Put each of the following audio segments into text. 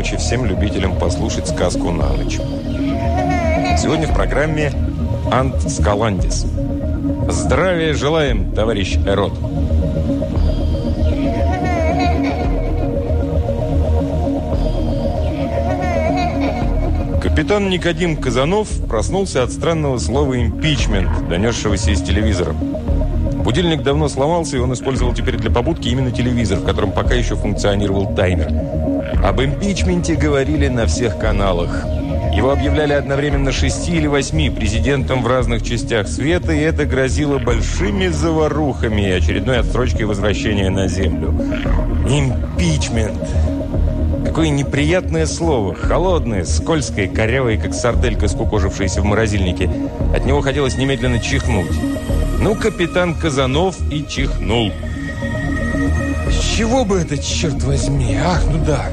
ночи всем любителям послушать сказку на ночь. Сегодня в программе Ант Скаландис. Здравия желаем, товарищ Эрот. Капитан Никодим Казанов проснулся от странного слова «импичмент», донесшегося из телевизора. Будильник давно сломался, и он использовал теперь для побудки именно телевизор, в котором пока еще функционировал таймер. Об импичменте говорили на всех каналах. Его объявляли одновременно шести или восьми президентом в разных частях света, и это грозило большими заварухами и очередной отсрочкой возвращения на Землю. Импичмент. Какое неприятное слово. Холодное, скользкое, корявое, как сарделька, скукожившаяся в морозильнике. От него хотелось немедленно чихнуть. Ну, капитан Казанов и чихнул. С чего бы это, черт возьми? Ах, ну да.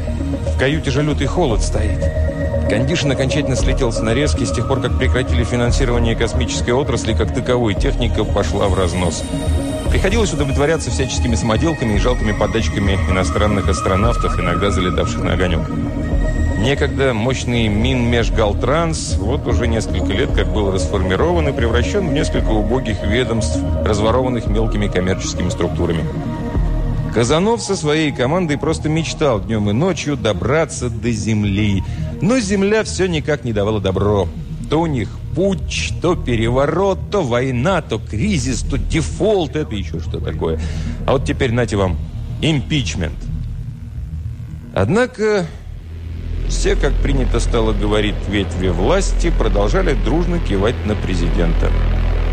В каюте же лютый холод стоит. Кондишн окончательно слетел с нарезки с тех пор, как прекратили финансирование космической отрасли, как таковой техника пошла в разнос. Приходилось удовлетворяться всяческими самоделками и жалкими подачками иностранных астронавтов, иногда залетавших на огонек. Некогда мощный Минмешгалтранс вот уже несколько лет как был расформирован и превращен в несколько убогих ведомств, разворованных мелкими коммерческими структурами. Казанов со своей командой просто мечтал днем и ночью добраться до Земли. Но Земля все никак не давала добро. То у них путь, то переворот, то война, то кризис, то дефолт. Это еще что такое. А вот теперь, нате вам, импичмент. Однако все, как принято стало говорить ветви власти, продолжали дружно кивать на президента.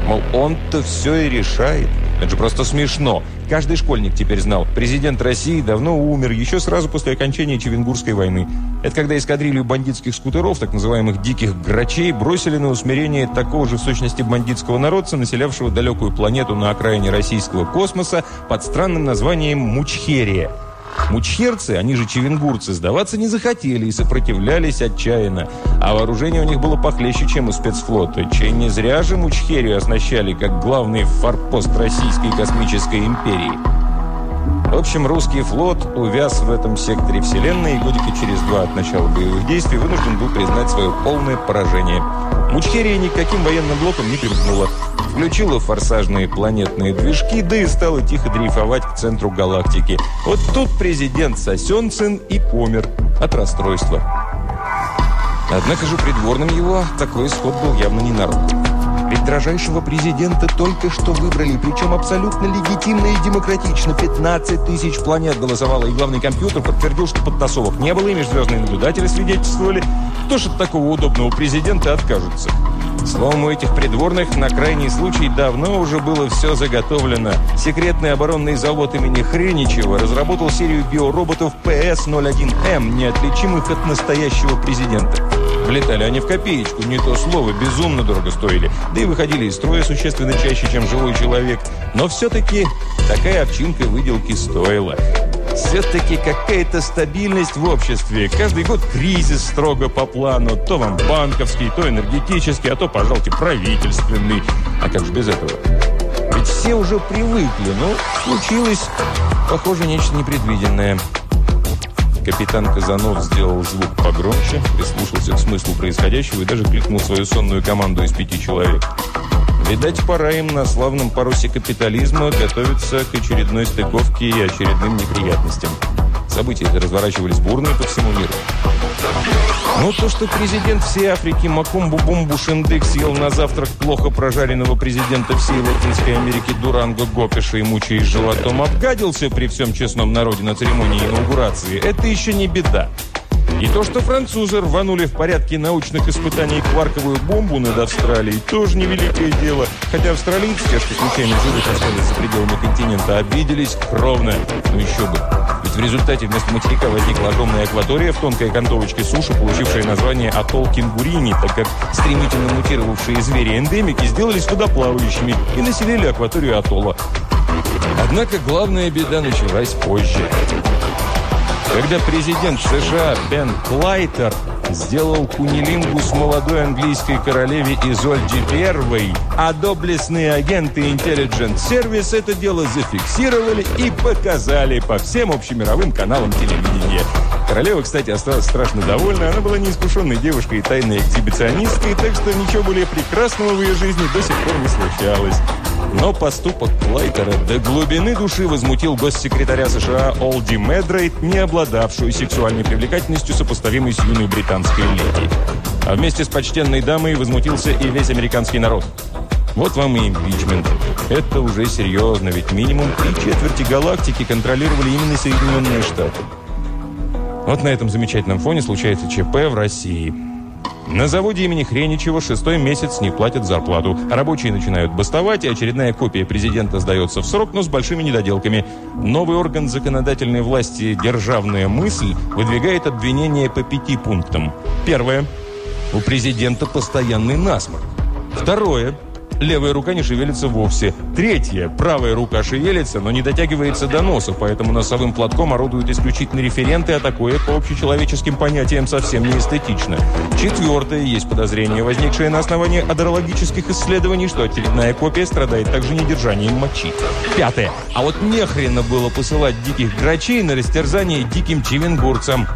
Мол, он-то все и решает. Это же просто смешно. Каждый школьник теперь знал, президент России давно умер, еще сразу после окончания Чевенгурской войны. Это когда эскадрилью бандитских скутеров, так называемых «диких грачей», бросили на усмирение такого же в сущности бандитского народца, населявшего далекую планету на окраине российского космоса под странным названием Мучхерия – Мучхерцы, они же чевенгурцы, сдаваться не захотели и сопротивлялись отчаянно. А вооружение у них было похлеще, чем у спецфлота. Чей не зря же Мучхерию оснащали как главный форпост Российской космической империи. В общем, русский флот увяз в этом секторе Вселенной и годика через два от начала боевых действий вынужден был признать свое полное поражение. Мучхерия никаким военным блоком не примкнула. Включила форсажные планетные движки, да и стала тихо дрейфовать к центру галактики. Вот тут президент Сосенцин и помер от расстройства. Однако же придворным его такой исход был явно не на руку. Дрожайшего президента только что выбрали, причем абсолютно легитимно и демократично. 15 тысяч планет голосовало, и главный компьютер подтвердил, что подтасовок не было, и межзвездные наблюдатели свидетельствовали. Кто же от такого удобного президента откажется? Словом, у этих придворных на крайний случай давно уже было все заготовлено. Секретный оборонный завод имени Хреничева разработал серию биороботов ПС-01М, неотличимых от настоящего президента. Влетали они в копеечку, не то слово, безумно дорого стоили. Да и выходили из строя существенно чаще, чем живой человек. Но все-таки такая овчинка выделки стоила. Все-таки какая-то стабильность в обществе. Каждый год кризис строго по плану. То вам банковский, то энергетический, а то, пожалуйте, правительственный. А как же без этого? Ведь все уже привыкли, но случилось, похоже, нечто непредвиденное. Капитан Казанов сделал звук погромче, прислушался к смыслу происходящего и даже кликнул свою сонную команду из пяти человек. Видать, пора им на славном парусе капитализма готовиться к очередной стыковке и очередным неприятностям. События разворачивались бурные по всему миру. Но то, что президент всей Африки Макумбу Бумбу Шендек съел на завтрак плохо прожаренного президента всей Латинской Америки Дуранго Гопиша и мучаясь животом обгадился при всем честном народе на церемонии инаугурации, это еще не беда. И то, что французы рванули в порядке научных испытаний кварковую бомбу над Австралией, тоже невеликое дело. Хотя австралийцы, те, что случайно живут остались за пределами континента, обиделись кровно. Но еще бы. В результате вместо материка возникла огромная акватория в тонкой окантовочке суши, получившая название атолл Кенгурини, так как стремительно мутировавшие звери-эндемики сделались водоплавающими и населили акваторию атолла. Однако главная беда началась позже. Когда президент США Бен Клайтер сделал кунилингус молодой английской королеве Изольде I, а доблестные агенты Intelligence Service это дело зафиксировали и показали по всем общемировым каналам телевидения. Королева, кстати, осталась страшно довольна. Она была неискушенной девушкой и тайной экзибиционисткой, так что ничего более прекрасного в ее жизни до сих пор не случалось. Но поступок Клайтера до глубины души возмутил госсекретаря США Олди Медрейт, не обладавшую сексуальной привлекательностью, сопоставимой с юной британской леди. А вместе с почтенной дамой возмутился и весь американский народ. Вот вам и импичмент. Это уже серьезно, ведь минимум три четверти галактики контролировали именно Соединенные Штаты. Вот на этом замечательном фоне случается ЧП в России. На заводе имени Хреничева шестой месяц не платят зарплату. Рабочие начинают бастовать, и очередная копия президента сдается в срок, но с большими недоделками. Новый орган законодательной власти «Державная мысль» выдвигает обвинения по пяти пунктам. Первое. У президента постоянный насморк. Второе. Левая рука не шевелится вовсе. Третье. Правая рука шевелится, но не дотягивается до носа, поэтому носовым платком орудуют исключительно референты, а такое по общечеловеческим понятиям совсем не эстетично. Четвертое. Есть подозрение, возникшее на основании адрологических исследований, что очередная копия страдает также недержанием мочи. Пятое. А вот нехрена было посылать диких грачей на растерзание диким чивенгурцам.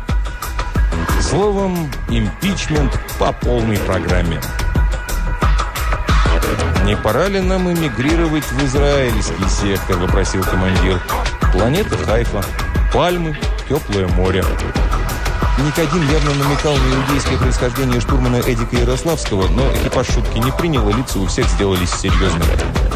Словом, импичмент по полной программе. «Не пора ли нам эмигрировать в израильский сектор?» – вопросил командир. «Планета Хайфа, пальмы, теплое море». Никодим явно намекал на иудейское происхождение штурмана Эдика Ярославского, но экипаж шутки не принял, и лица у всех сделались серьезными.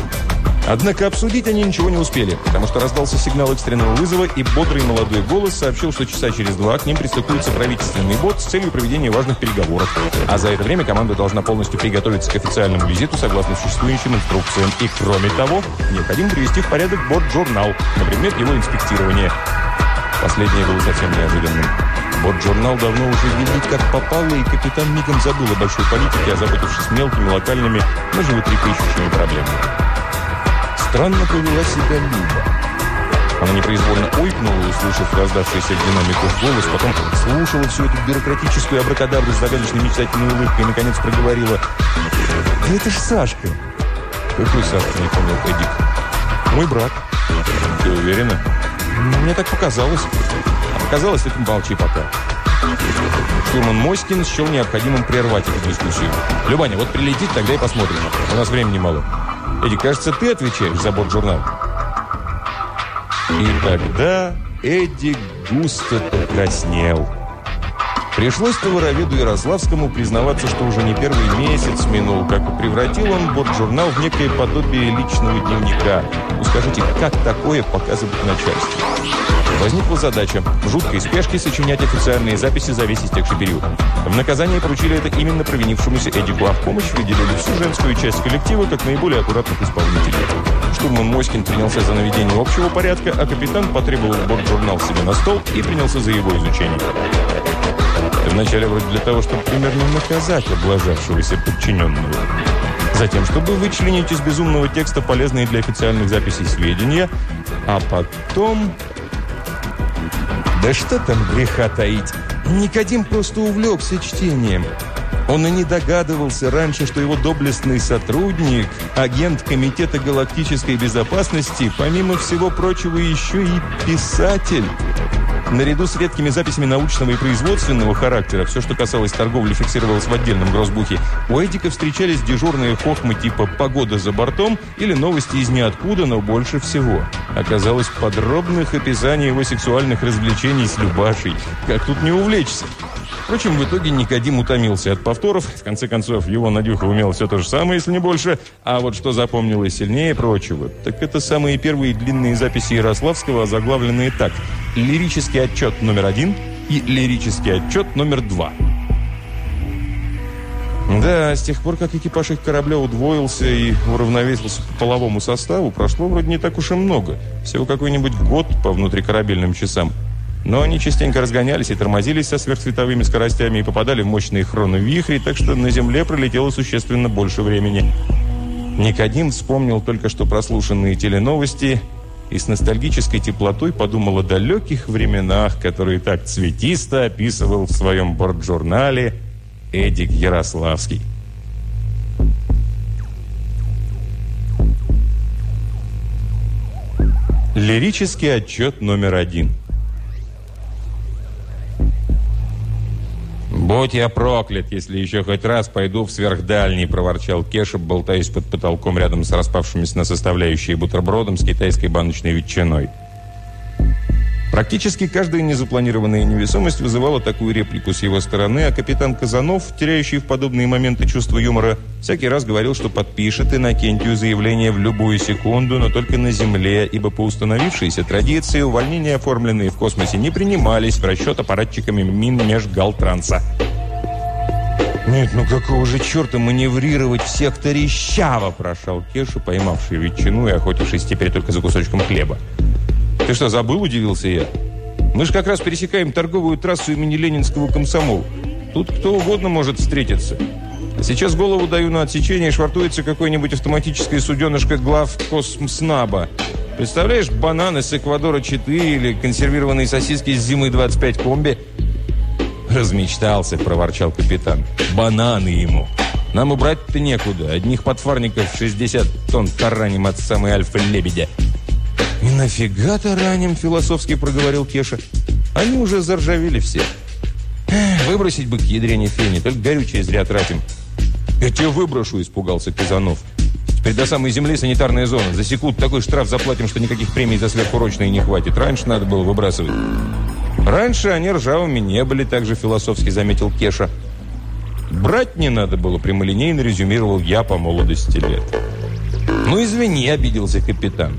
Однако обсудить они ничего не успели, потому что раздался сигнал экстренного вызова, и бодрый молодой голос сообщил, что часа через два к ним пристыкуется правительственный бот с целью проведения важных переговоров. А за это время команда должна полностью приготовиться к официальному визиту согласно существующим инструкциям. И, кроме того, необходимо привести в порядок борт-журнал на предмет его инспектирования. Последнее было совсем неожиданным. Борт-журнал давно уже видит, как попало, и капитан мигом забыл о большой политике, озаботившись мелкими, локальными, но животрепещущими проблемами. Странно повела себя Люба. Она непроизвольно ойкнула, услышав раздавшийся в динамиках голос, потом слушала всю эту бюрократическую абракадабру с загадочной мечтательной улыбкой и, наконец, проговорила. «Да это ж Сашка!» «Какой Сашка?» – не понял Эдик. «Мой брат». «Ты уверена?» «Мне так показалось». А показалось, это молчи пока. Штурман Моськин счел необходимым прервать эту дискуссию. «Любаня, вот прилетит, тогда и посмотрим. У нас времени мало». Эдди, кажется, ты отвечаешь за борт-журнал. И тогда Эдди густо покраснел. Пришлось товароведу Ярославскому признаваться, что уже не первый месяц минул, как и превратил он борт-журнал в некое подобие личного дневника. Ну скажите, как такое показывать начальству? Возникла задача в жуткой спешке сочинять официальные записи за весь истекший период. В наказание поручили это именно провинившемуся Эдику, а в помощь выделили всю женскую часть коллектива как наиболее аккуратных исполнителей. Штурман Моськин принялся за наведение общего порядка, а капитан потребовал борт-журнал себе на стол и принялся за его изучение. Вначале вроде для того, чтобы примерно наказать облажавшегося подчиненного. Затем, чтобы вычленить из безумного текста полезные для официальных записей сведения, а потом... Да что там греха таить? Никодим просто увлекся чтением. Он и не догадывался раньше, что его доблестный сотрудник, агент Комитета галактической безопасности, помимо всего прочего, еще и писатель. Наряду с редкими записями научного и производственного характера, все, что касалось торговли, фиксировалось в отдельном грозбухе, у Эдика встречались дежурные хохмы типа «погода за бортом» или новости из ниоткуда, но больше всего. Оказалось подробных описаний его сексуальных развлечений с Любашей. Как тут не увлечься? Впрочем, в итоге Никодим утомился от повторов. В конце концов, его Надюха умел все то же самое, если не больше. А вот что запомнилось сильнее прочего, так это самые первые длинные записи Ярославского, озаглавленные так. «Лирический отчет номер один» и «Лирический отчет номер два». Да, с тех пор, как экипаж их корабля удвоился и уравновесился по половому составу, прошло вроде не так уж и много. Всего какой-нибудь год по внутрикорабельным часам. Но они частенько разгонялись и тормозились со сверхсветовыми скоростями и попадали в мощные хроновихри, так что на Земле пролетело существенно больше времени. Никодим вспомнил только что прослушанные теленовости и с ностальгической теплотой подумал о далеких временах, которые так цветисто описывал в своем борт-журнале Эдик Ярославский. Лирический отчет номер один – «Будь я проклят, если еще хоть раз пойду в сверхдальний», – проворчал Кеша, болтаясь под потолком рядом с распавшимися на составляющие бутербродом с китайской баночной ветчиной. Практически каждая незапланированная невесомость вызывала такую реплику с его стороны, а капитан Казанов, теряющий в подобные моменты чувство юмора, всякий раз говорил, что подпишет Иннокентию заявление в любую секунду, но только на Земле, ибо по установившейся традиции увольнения, оформленные в космосе, не принимались в расчет аппаратчиками Минмежгалтранса. «Нет, ну какого же черта маневрировать в секторе Щава?» – прошел Кеша, поймавший ветчину и охотившись теперь только за кусочком хлеба. «Ты что, забыл?» – удивился я. «Мы же как раз пересекаем торговую трассу имени Ленинского комсомола. Тут кто угодно может встретиться. А сейчас голову даю на отсечение, швартуется какое-нибудь автоматическое суденышко глав Космснаба. Представляешь, бананы с Эквадора-4 или консервированные сосиски с зимы 25 комби?» «Размечтался», – проворчал капитан. «Бананы ему!» Нам убрать-то некуда. Одних подфарников 60 тонн тараним от самой альфа-лебедя. «И нафига-то раним?» – философски проговорил Кеша. «Они уже заржавели все. Выбросить бы к ядрене фени, только горючее зря тратим». «Я тебя выброшу», – испугался Казанов. «Теперь до самой земли санитарная зона. Засекут, такой штраф заплатим, что никаких премий за сверхурочные не хватит. Раньше надо было выбрасывать». «Раньше они ржавыми не были», – также философски заметил Кеша. «Брать не надо было», – прямолинейно резюмировал я по молодости лет. «Ну, извини», – обиделся капитан.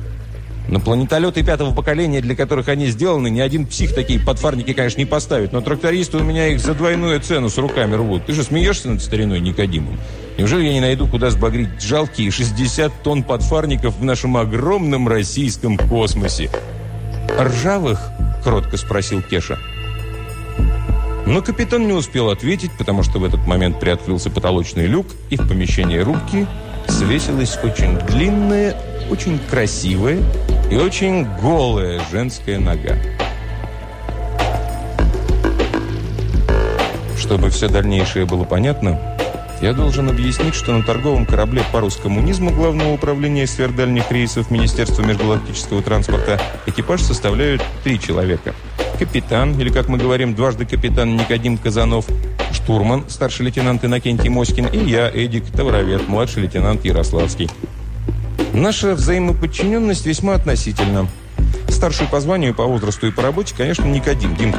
На планетолеты пятого поколения, для которых они сделаны, ни один псих такие подфарники, конечно, не поставит. Но трактористы у меня их за двойную цену с руками рвут. Ты же смеешься над стариной Никодимом? Неужели я не найду, куда сбагрить жалкие 60 тонн подфарников в нашем огромном российском космосе? «Ржавых?» – кротко спросил Кеша. Но капитан не успел ответить, потому что в этот момент приоткрылся потолочный люк, и в помещении рубки свесилась очень длинная, очень красивая и очень голая женская нога. Чтобы все дальнейшее было понятно, я должен объяснить, что на торговом корабле «Парус коммунизма» Главного управления сверхдальних рейсов Министерства межгалактического транспорта экипаж составляют три человека. Капитан, или, как мы говорим, дважды капитан Никодим Казанов, штурман, старший лейтенант Иннокентий Моськин, и я, Эдик, товаровед, младший лейтенант Ярославский. Наша взаимоподчиненность весьма относительна. Старший по званию, по возрасту и по работе, конечно, Никодим, Дим.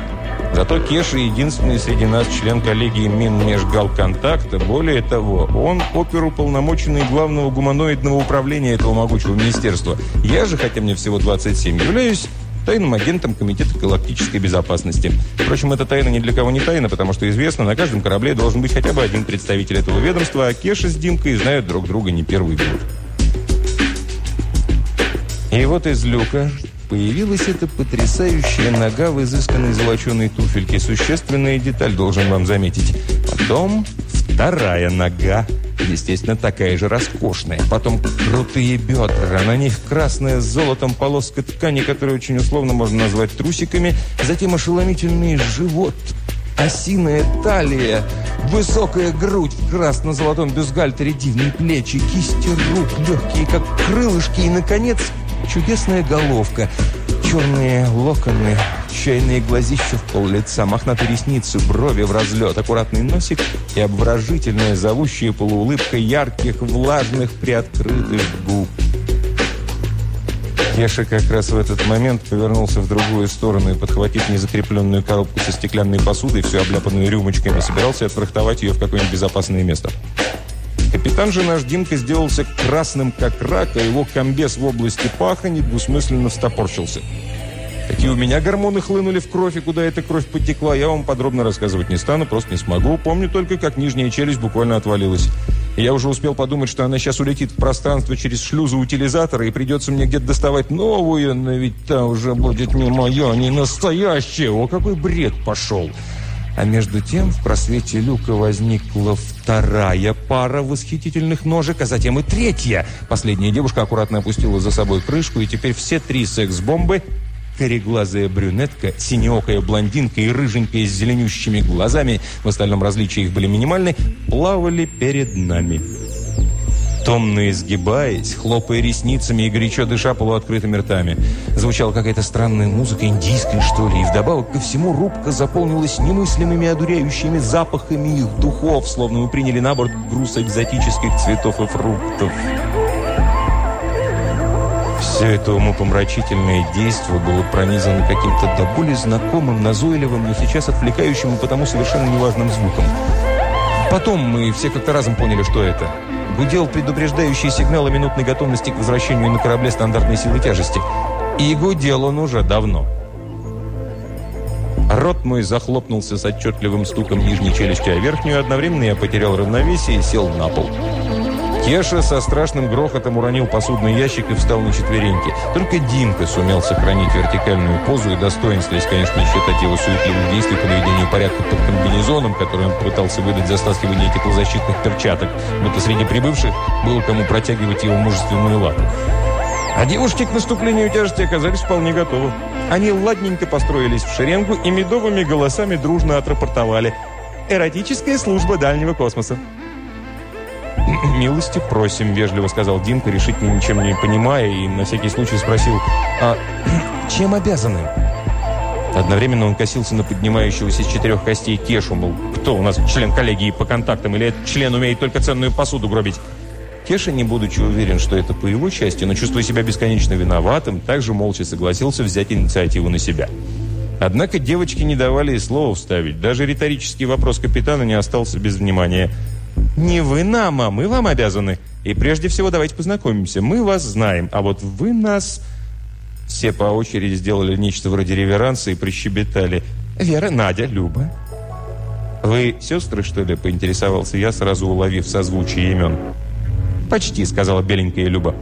Зато Кеша единственный среди нас член коллегии Минмежгалконтакта. Более того, он оперуполномоченный главного гуманоидного управления этого могучего министерства. Я же, хотя мне всего 27, являюсь тайным агентом Комитета галактической безопасности. Впрочем, эта тайна ни для кого не тайна, потому что известно, на каждом корабле должен быть хотя бы один представитель этого ведомства, а Кеша с Димкой знают друг друга не первый год. И вот из люка появилась эта потрясающая нога в изысканной золоченой туфельке. Существенная деталь, должен вам заметить. Потом вторая нога. Естественно, такая же роскошная. Потом крутые бедра. На них красная с золотом полоска ткани, которую очень условно можно назвать трусиками. Затем ошеломительный живот. Осиная талия, высокая грудь в красно-золотом бюстгальтере, дивные плечи, кисти рук, легкие, как крылышки, и, наконец, Чудесная головка, черные локоны, чайные глазища в пол лица, мохнатые ресницы, брови в разлет, аккуратный носик и обворожительная, зовущая полуулыбка ярких, влажных, приоткрытых губ. Яша как раз в этот момент повернулся в другую сторону и, подхватив незакрепленную коробку со стеклянной посудой, всю обляпанную рюмочками, собирался отфрахтовать ее в какое-нибудь безопасное место. Капитан же наш Димка сделался красным, как рак, а его комбез в области паха недвусмысленно стопорщился. Какие у меня гормоны хлынули в кровь и куда эта кровь потекла, я вам подробно рассказывать не стану, просто не смогу. Помню только, как нижняя челюсть буквально отвалилась. И я уже успел подумать, что она сейчас улетит в пространство через шлюзу утилизатора, и придется мне где-то доставать новую, но ведь та уже будет не моя, не настоящая. О, какой бред пошел! А между тем в просвете люка возникла вторая пара восхитительных ножек, а затем и третья. Последняя девушка аккуратно опустила за собой крышку, и теперь все три секс-бомбы Кореглазая брюнетка, синеокая блондинка и рыженькая с зеленющими глазами, в остальном различия их были минимальны, плавали перед нами. Томно изгибаясь, хлопая ресницами и горячо дыша полуоткрытыми ртами. Звучала какая-то странная музыка, индийская, что ли, и вдобавок ко всему рубка заполнилась немыслимыми одуряющими запахами их духов, словно мы приняли на борт груз экзотических цветов и фруктов. Все это умопомрачительное действие было пронизано каким-то до боли знакомым, назойливым, но сейчас отвлекающим и потому совершенно неважным звуком. Потом мы все как-то разом поняли, что это. Гудел предупреждающий сигнал о минутной готовности к возвращению на корабле стандартной силы тяжести. И гудел он уже давно. Рот мой захлопнулся с отчетливым стуком нижней челюсти, а верхнюю одновременно я потерял равновесие и сел на пол. Кеша со страшным грохотом уронил посудный ящик и встал на четвереньки. Только Димка сумел сохранить вертикальную позу и достоинство, если, конечно, не считать его суетливых действий по наведению порядка под комбинезоном, который он пытался выдать за стаскивание теплозащитных перчаток, будто среди прибывших было кому протягивать его мужественную лапу. А девушки к наступлению тяжести оказались вполне готовы. Они ладненько построились в шеренгу и медовыми голосами дружно отрапортовали «Эротическая служба дальнего космоса». «Милости просим», – вежливо сказал Димка, решительно ничем не понимая, и на всякий случай спросил, «А чем обязаны?» Одновременно он косился на поднимающегося из четырех костей Кешу, мол, кто у нас член коллегии по контактам, или этот член умеет только ценную посуду гробить? Кеша, не будучи уверен, что это по его части, но чувствуя себя бесконечно виноватым, также молча согласился взять инициативу на себя. Однако девочки не давали и слова вставить. Даже риторический вопрос капитана не остался без внимания – не вы нам, а мы вам обязаны. И прежде всего давайте познакомимся. Мы вас знаем, а вот вы нас...» Все по очереди сделали нечто вроде реверанса и прищебетали. «Вера, Надя, Люба». «Вы сестры, что ли?» – поинтересовался я, сразу уловив созвучие имен. «Почти», – сказала беленькая Люба.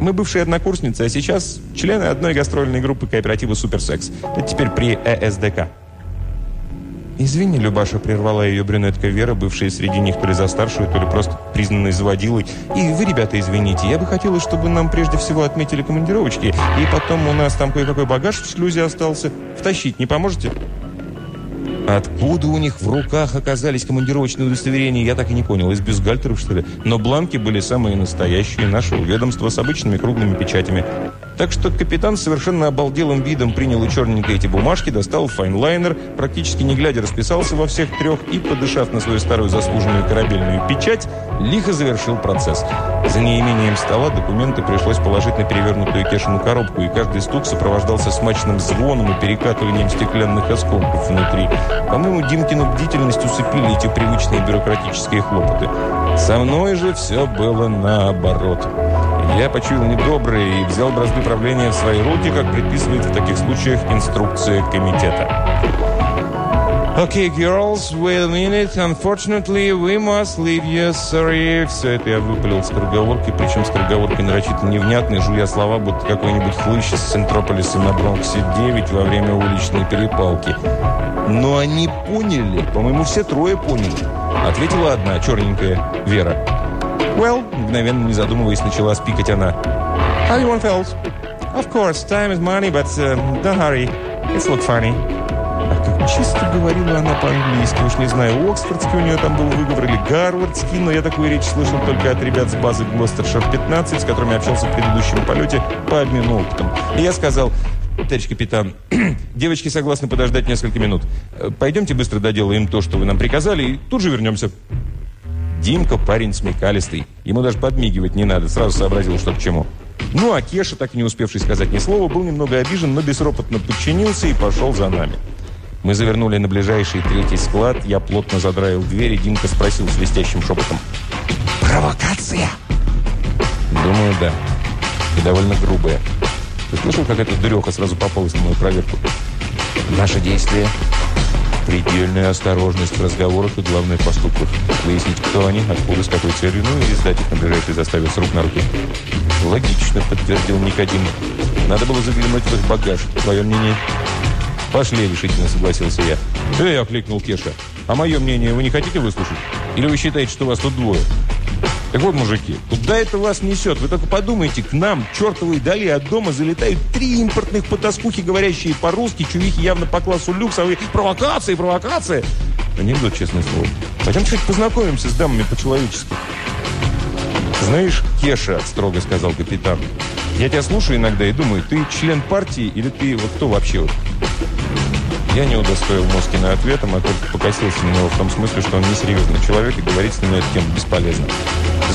«Мы бывшие однокурсницы, а сейчас члены одной гастрольной группы кооператива «Суперсекс». Это теперь при ЭСДК». «Извини, Любаша», — прервала ее брюнетка Вера, бывшая среди них то ли за старшую, то ли просто признанной заводилой. «И вы, ребята, извините, я бы хотела, чтобы нам прежде всего отметили командировочки, и потом у нас там кое-какой багаж в шлюзе остался. Втащить не поможете?» Откуда у них в руках оказались командировочные удостоверения, я так и не понял. Из бюстгальтеров, что ли? Но бланки были самые настоящие, нашего ведомства, с обычными круглыми печатями. Так что капитан совершенно обалделым видом принял и черненько эти бумажки, достал файнлайнер, практически не глядя расписался во всех трех и, подышав на свою старую заслуженную корабельную печать, лихо завершил процесс. За неимением стола документы пришлось положить на перевернутую кешину коробку, и каждый стук сопровождался смачным звоном и перекатыванием стеклянных осколков внутри. По-моему, Димкину бдительность усыпили эти привычные бюрократические хлопоты. Со мной же все было наоборот. Я почуял недоброе и взял бразды правления в свои руки, как предписывает в таких случаях инструкция комитета. Okay, girls, wait a minute. Unfortunately, we must leave you. Sorry. Все это я выпалил с скороговоркой, причем с скороговоркой нарочито невнятной, жуя слова, будто какой-нибудь хлыщ из Центрополиса на Бронксе 9 во время уличной перепалки. Но они поняли, по-моему, все трое поняли. Ответила одна, черненькая, Вера. «Well», мгновенно не задумываясь, начала спикать она. «How you want felt?» «Of course, time is money, but uh, don't hurry. It's look funny». А как чисто говорила она по-английски. Уж не знаю, Оксфордский у нее там был выговор или Гарвардский, но я такую речь слышал только от ребят с базы Глостершир-15, с которыми общался в предыдущем полете по обмену опытом. И я сказал, товарищ капитан, девочки согласны подождать несколько минут. Пойдемте быстро доделаем то, что вы нам приказали, и тут же вернемся. Димка парень смекалистый. Ему даже подмигивать не надо, сразу сообразил, что к чему. Ну, а Кеша, так и не успевший сказать ни слова, был немного обижен, но бесропотно подчинился и пошел за нами. Мы завернули на ближайший третий склад, я плотно задраил дверь, и Димка спросил свистящим шепотом. «Провокация?» «Думаю, да. И довольно грубая. Ты слышал, как эта дуреха сразу попалась на мою проверку?» «Наше действие?» Предельная осторожность в разговорах и, главное, в поступках. Выяснить, кто они, откуда, с какой целью, ну и сдать их на ближайший заставе с рук на руки. Логично, подтвердил Никодим. Надо было заглянуть в их багаж. Твое мнение? Пошли, решительно согласился я. Эй, окликнул Кеша. А мое мнение вы не хотите выслушать? Или вы считаете, что вас тут двое? Так вот, мужики, куда это вас несет? Вы только подумайте, к нам, чертовой дали от дома залетают три импортных потаскухи, говорящие по-русски, чувихи явно по классу люксовые. Провокации, провокация! Анекдот, честное слово. Пойдем, кстати, познакомимся с дамами по-человечески. «Знаешь, Кеша», – строго сказал капитан, – «я тебя слушаю иногда и думаю, ты член партии или ты вот кто вообще?» Я не удостоил Москина ответом, а только покосился на него в том смысле, что он несерьезный человек и говорить с ним на эту бесполезно.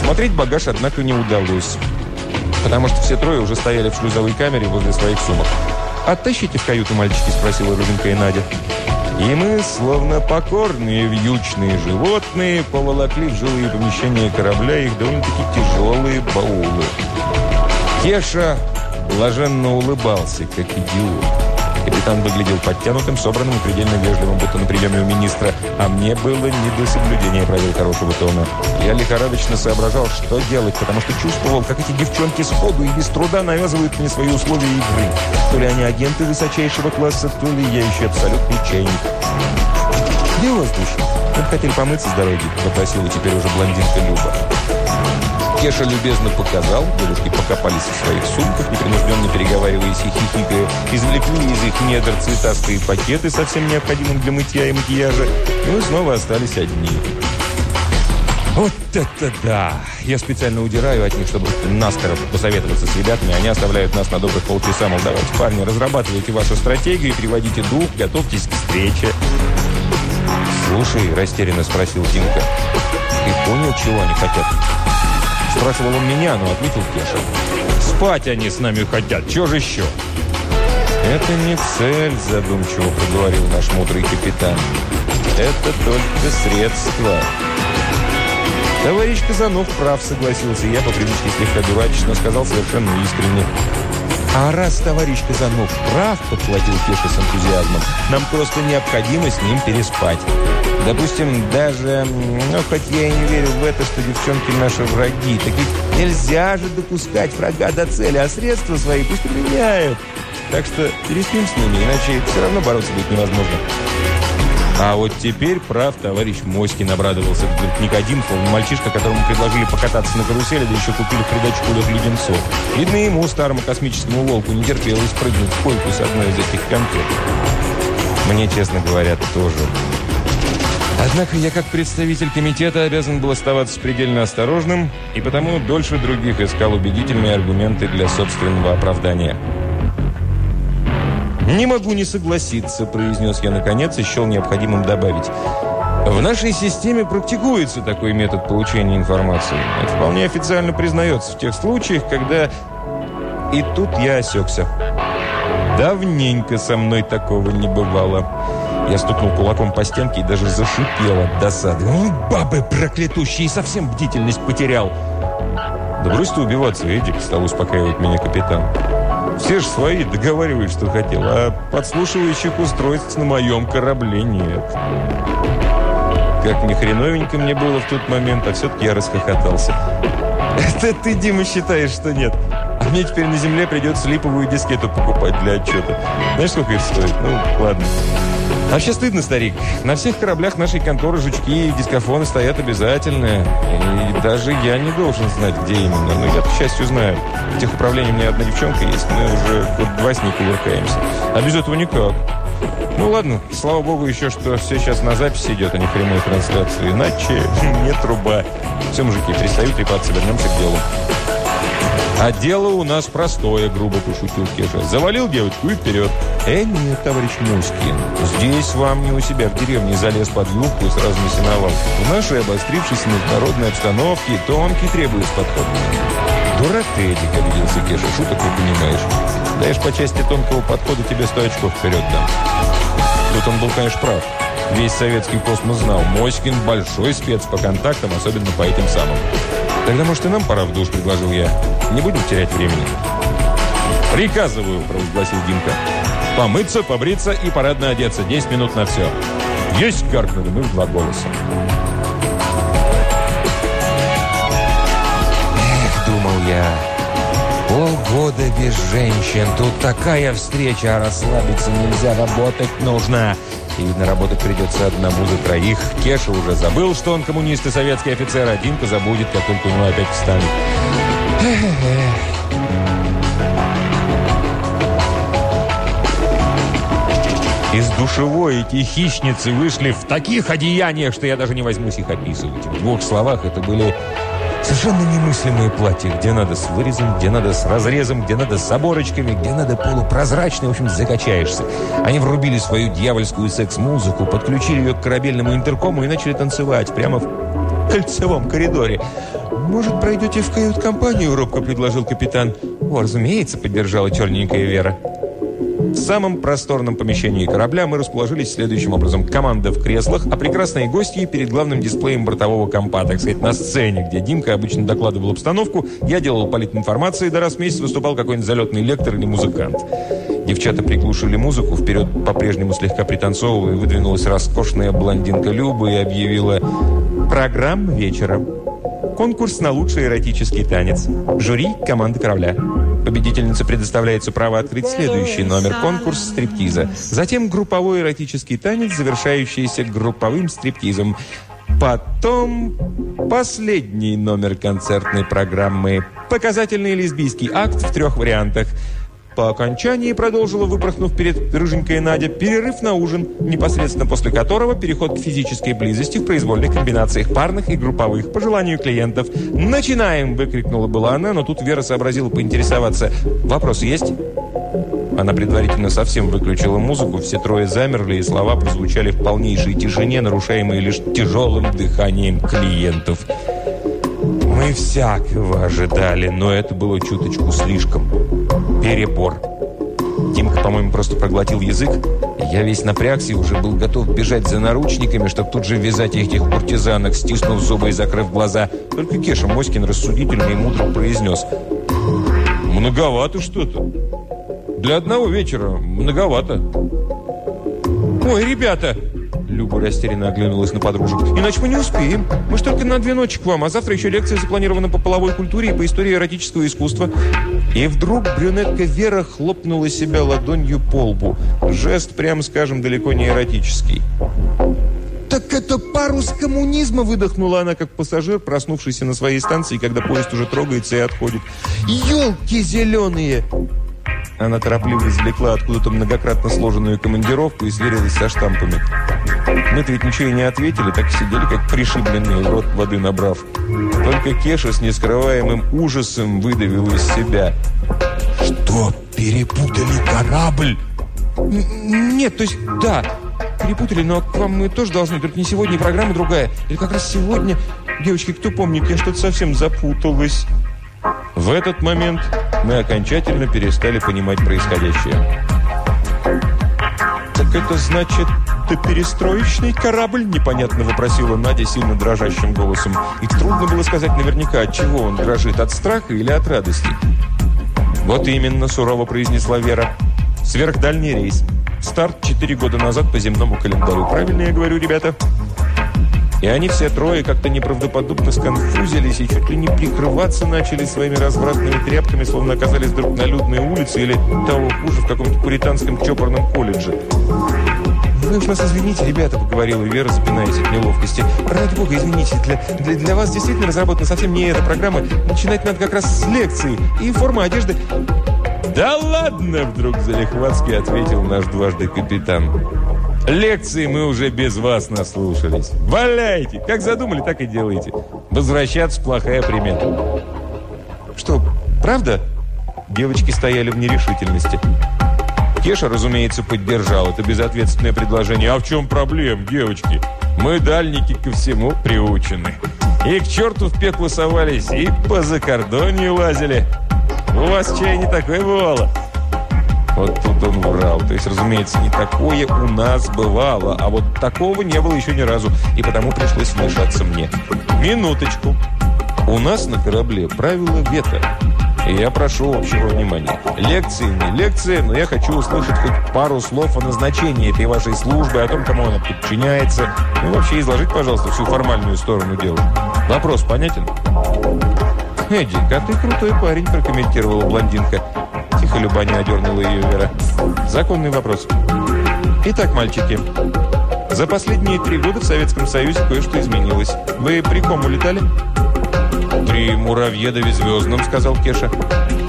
Смотреть багаж, однако, не удалось, потому что все трое уже стояли в шлюзовой камере возле своих сумок. «Оттащите в каюту, мальчики?» – спросила Рубинка и Надя. И мы, словно покорные вьючные животные, поволокли в жилые помещения корабля их довольно-таки тяжелые баулы. Кеша блаженно улыбался, как идиот. Капитан выглядел подтянутым, собранным и предельно вежливым, будто на приеме у министра. А мне было не до соблюдения правил хорошего тона. Я лихорадочно соображал, что делать, потому что чувствовал, как эти девчонки сходу и без труда навязывают мне свои условия игры. То ли они агенты высочайшего класса, то ли я еще абсолютный чайник. «Где воздушно? Мы хотели помыться с дороги», – попросила теперь уже блондинка Люба. Кеша любезно показал, девушки покопались в своих сумках, непринужденно переговариваясь и хихикая, извлекли из их недр цветастые пакеты, совсем необходимым для мытья и макияжа, и мы снова остались одни. Вот это да! Я специально удираю от них, чтобы наскоро посоветоваться с ребятами. Они оставляют нас на добрых полчаса. Мол, давайте, парни, разрабатывайте вашу стратегию, переводите дух, готовьтесь к встрече. «Слушай», – растерянно спросил Димка, – «ты понял, чего они хотят?» Спрашивал он меня, но ответил Кеша. «Спать они с нами хотят, чего же еще?» «Это не цель», – задумчиво проговорил наш мудрый капитан. «Это только средство». «Товарищ Казанов прав», – согласился я, по привычке слегка дурачно, сказал совершенно искренне. «А раз товарищ Казанов прав», – подхватил Кеша с энтузиазмом, «нам просто необходимо с ним переспать. Допустим, даже, ну, хоть я и не верю в это, что девчонки наши враги, так ведь нельзя же допускать врага до цели, а средства свои пусть применяют. Так что переспим с ними, иначе все равно бороться будет невозможно». А вот теперь прав товарищ Моськин обрадовался. Говорит, Никодим, мальчишка, которому предложили покататься на карусели, да еще купили в придачу кулек леденцов. Видно, ему, старому космическому волку, не терпелось прыгнуть в койку с одной из этих конфет. Мне, честно говоря, тоже. Однако я, как представитель комитета, обязан был оставаться предельно осторожным, и потому дольше других искал убедительные аргументы для собственного оправдания. «Не могу не согласиться», – произнес я наконец и счел необходимым добавить. В нашей системе практикуется такой метод получения информации. Это вполне официально признается в тех случаях, когда... И тут я осекся. Давненько со мной такого не бывало. Я стукнул кулаком по стенке и даже зашипел от досады. «О, бабы проклятущие, совсем бдительность потерял!» «Да брось ты убиваться, Эдик», – стал успокаивать меня капитан. Все же свои, договаривают, что хотел, а подслушивающих устройств на моем корабле нет. Как ни хреновенько мне было в тот момент, а все-таки я расхохотался. Это ты, Дима, считаешь, что нет? А мне теперь на земле придется липовую дискету покупать для отчета. Знаешь, сколько это стоит? Ну, ладно. А вообще стыдно, старик. На всех кораблях нашей конторы жучки и дискофоны стоят обязательно. И даже я не должен знать, где именно. Но я, к счастью, знаю. В техуправлении у меня одна девчонка есть. Мы уже год два с ней кувыркаемся. А без этого никак. Ну ладно, слава богу еще, что все сейчас на записи идет, а не прямой трансляции. Иначе не труба. Все, мужики, перестаю трепаться, вернемся к делу. «А дело у нас простое», — грубо пошутил Кеша. «Завалил девочку и вперед». «Э, нет, товарищ Мускин, здесь вам не у себя в деревне залез под юбку и сразу не синовал. В нашей обострившейся международной обстановке тонкий требует подход». «Дурак ты, Эдик», — обиделся Кеша, шуток не понимаешь. «Даешь по части тонкого подхода тебе сто очков вперед дам». Тут он был, конечно, прав. Весь советский космос знал, Моськин большой спец по контактам, особенно по этим самым. «Тогда, может, и нам пора в душ», — предложил я. «Не будем терять времени». «Приказываю», — провозгласил Димка. «Помыться, побриться и парадно одеться. Десять минут на все». «Есть!» — гаркнули мы в два голоса. Полгода без женщин. Тут такая встреча, а расслабиться нельзя, работать нужно. И, видно, работать придется одному за троих. Кеша уже забыл, что он коммунист и советский офицер, а Димка забудет, как только у него опять встанет. Из душевой эти хищницы вышли в таких одеяниях, что я даже не возьмусь их описывать. В двух словах это были Совершенно немыслимые платья, где надо с вырезом, где надо с разрезом, где надо с оборочками, где надо полупрозрачный, в общем, закачаешься. Они врубили свою дьявольскую секс-музыку, подключили ее к корабельному интеркому и начали танцевать прямо в кольцевом коридоре. «Может, пройдете в кают-компанию?» – робко предложил капитан. «О, разумеется», – поддержала черненькая Вера. В самом просторном помещении корабля мы расположились следующим образом. Команда в креслах, а прекрасные гости перед главным дисплеем бортового компа, так сказать, на сцене, где Димка обычно докладывал обстановку, я делал политинформации, да раз в месяц выступал какой-нибудь залетный лектор или музыкант. Девчата приглушили музыку, вперед по-прежнему слегка пританцовывая, выдвинулась роскошная блондинка Люба и объявила «Программа вечера». Конкурс на лучший эротический танец. Жюри – команда корабля. Победительнице предоставляется право открыть следующий номер – конкурс стриптиза. Затем групповой эротический танец, завершающийся групповым стриптизом. Потом последний номер концертной программы – показательный лесбийский акт в трех вариантах – по окончании, продолжила, выпорхнув перед рыженькой Надя, перерыв на ужин, непосредственно после которого переход к физической близости в произвольных комбинациях парных и групповых, по желанию клиентов. «Начинаем!» – выкрикнула была она, но тут Вера сообразила поинтересоваться. «Вопрос есть?» Она предварительно совсем выключила музыку, все трое замерли, и слова прозвучали в полнейшей тишине, нарушаемые лишь тяжелым дыханием клиентов. Мы всякого ожидали, но это было чуточку слишком. Перебор. Димка, по-моему, просто проглотил язык. Я весь напрягся и уже был готов бежать за наручниками, чтобы тут же вязать этих куртизанок, стиснув зубы и закрыв глаза. Только Кеша Моськин рассудительно и мудро произнес. «Многовато что-то. Для одного вечера многовато». «Ой, ребята!» Люба растерянно оглянулась на подружек. «Иначе мы не успеем. Мы ж только на две ночи к вам, а завтра еще лекция запланирована по половой культуре и по истории эротического искусства». И вдруг брюнетка Вера хлопнула себя ладонью по лбу. Жест, прямо скажем, далеко не эротический. «Так это парус коммунизма!» выдохнула она, как пассажир, проснувшийся на своей станции, когда поезд уже трогается и отходит. «Елки зеленые!» Она торопливо извлекла откуда-то многократно сложенную командировку и сверилась со штампами. Мы-то ведь ничего и не ответили, так сидели, как пришибленные, рот воды набрав. Только Кеша с нескрываемым ужасом выдавил из себя. «Что, перепутали корабль?» «Нет, то есть, да, перепутали, но к вам мы тоже должны, только не сегодня, программа другая. Или как раз сегодня. Девочки, кто помнит, я что-то совсем запуталась». В этот момент мы окончательно перестали понимать происходящее. «Так это значит, ты перестроечный корабль?» – непонятно вопросила Надя сильно дрожащим голосом. И трудно было сказать наверняка, от чего он дрожит, от страха или от радости. «Вот именно», – сурово произнесла Вера. «Сверхдальний рейс. Старт четыре года назад по земному календарю. Правильно я говорю, ребята?» И они все трое как-то неправдоподобно сконфузились и чуть ли не прикрываться начали своими развратными тряпками, словно оказались вдруг на людной улице или, того хуже, в каком-то пуританском чопорном колледже. «Вы уж нас извините, ребята», — поговорила Вера, запинаясь от неловкости. «Ради бога, извините, для, для, для вас действительно разработана совсем не эта программа. Начинать надо как раз с лекции и форма одежды». «Да ладно!» — вдруг залихватски ответил наш дважды капитан. Лекции мы уже без вас наслушались. Валяйте! Как задумали, так и делайте. Возвращаться плохая примета. Что, правда? Девочки стояли в нерешительности. Кеша, разумеется, поддержал это безответственное предложение. А в чем проблем, девочки? Мы дальники ко всему приучены. И к черту в пекло совались, и по закордонью лазили. У вас чай не такое бывало. Вот тут он врал. То есть, разумеется, не такое у нас бывало, а вот такого не было еще ни разу, и потому пришлось вмешаться мне. Минуточку. У нас на корабле правила вето. И я прошу общего внимания. Лекции не лекции, но я хочу услышать хоть пару слов о назначении этой вашей службы, о том, кому она подчиняется. Ну, вообще изложить, пожалуйста, всю формальную сторону дела. Вопрос понятен? «Эдик, а ты крутой парень», – прокомментировала блондинка. Тихо Любаня одернула ее Вера. Законный вопрос. Итак, мальчики, за последние три года в Советском Союзе кое-что изменилось. Вы при ком улетали? «При Муравьедове Звездном», — сказал Кеша.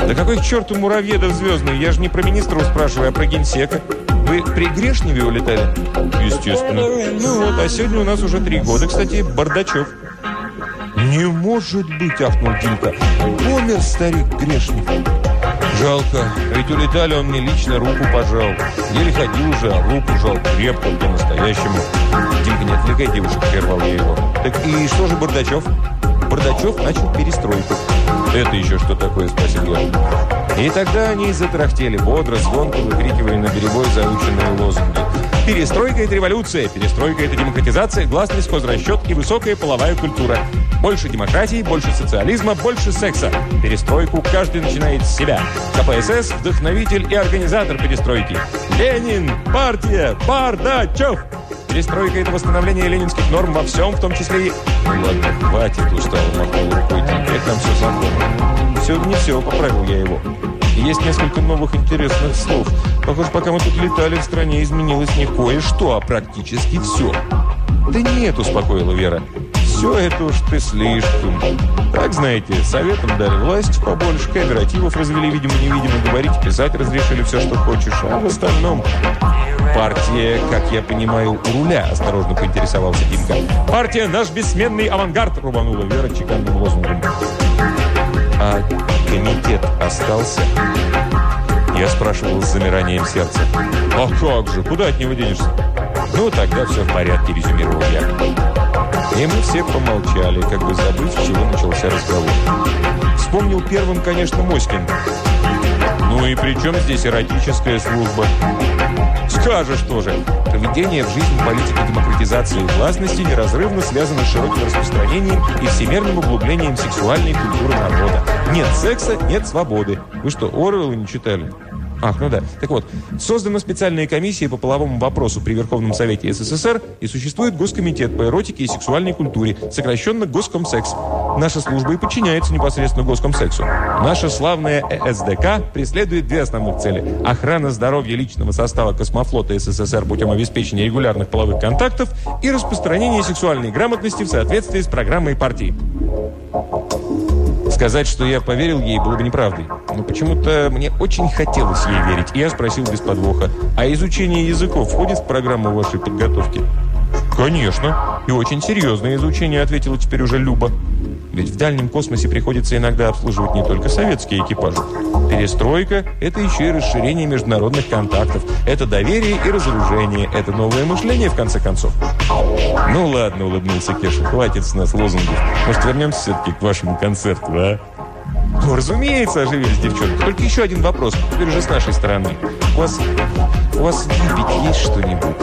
«Да какой к черту Муравьедов Звездный? Я же не про министра спрашиваю, а про генсека. Вы при Грешневе улетали?» «Естественно». «Ну вот, а сегодня у нас уже три года, кстати, Бардачев». «Не может быть!» – ахнул Димка. «Умер старик грешник!» «Жалко, ведь улетали он мне лично руку пожал. Еле ходил уже, а руку жал крепко, по-настоящему». «Димка, не отвлекай девушек!» – прервал я его. «Так и что же Бардачев?» Бардачев начал перестройку. «Это еще что такое?» – спросил я. И тогда они затарахтели бодро, звонко выкрикивая на берегой заученные лозунги. Перестройка – это революция, перестройка – это демократизация, гласный хозрасчет и высокая половая культура. Больше демократии, больше социализма, больше секса. Перестройку каждый начинает с себя. КПСС – вдохновитель и организатор перестройки. Ленин, партия, Бардачев. Перестройка – это восстановление ленинских норм во всем, в том числе и... Ну ладно, хватит, устал, махнул рукой. Теперь там все знакомо. Все, не все, поправил я его. Есть несколько новых интересных слов. Похоже, пока мы тут летали, в стране изменилось не кое-что, а практически все. «Да нет», — успокоила Вера. «Все это уж ты слишком. Так, знаете, советом дали власть побольше, кооперативов развели, видимо-невидимо, говорить, писать разрешили все, что хочешь, а в остальном...» «Партия, как я понимаю, у руля», – осторожно поинтересовался Димка. «Партия – наш бессменный авангард», – рубанула Вера чеканным лозунгом. «А комитет остался?» Я спрашивал с замиранием сердца. «А как же? Куда от него денешься?» «Ну, тогда все в порядке», – резюмировал я. И мы все помолчали, как бы забыв, с чего начался разговор. Вспомнил первым, конечно, Моськин. «Ну и при чем здесь эротическая служба?» Скажешь тоже. Проведение в жизнь политики демократизации и властности неразрывно связано с широким распространением и всемирным углублением сексуальной культуры народа. Нет секса, нет свободы. Вы что, Орвелла не читали? Ах, ну да. Так вот, создана специальная комиссия по половому вопросу при Верховном Совете СССР и существует Госкомитет по эротике и сексуальной культуре, сокращенно Госкомсекс. Наша служба и подчиняется непосредственно Госкомсексу. Наша славная ЭСДК преследует две основных цели. Охрана здоровья личного состава космофлота СССР путем обеспечения регулярных половых контактов и распространение сексуальной грамотности в соответствии с программой партии. Сказать, что я поверил ей, было бы неправдой. Но почему-то мне очень хотелось ей верить. И я спросил без подвоха, а изучение языков входит в программу вашей подготовки? «Конечно. И очень серьезное изучение», — ответила теперь уже Люба. Ведь в дальнем космосе приходится иногда обслуживать не только советские экипажи. Перестройка – это еще и расширение международных контактов. Это доверие и разоружение. Это новое мышление, в конце концов. Ну ладно, улыбнулся Кеша. Хватит с нас лозунгов. Может, вернемся все-таки к вашему концерту, а? Ну, разумеется, оживились девчонки. Только еще один вопрос, теперь уже с нашей стороны. У вас, у вас выпить есть что-нибудь?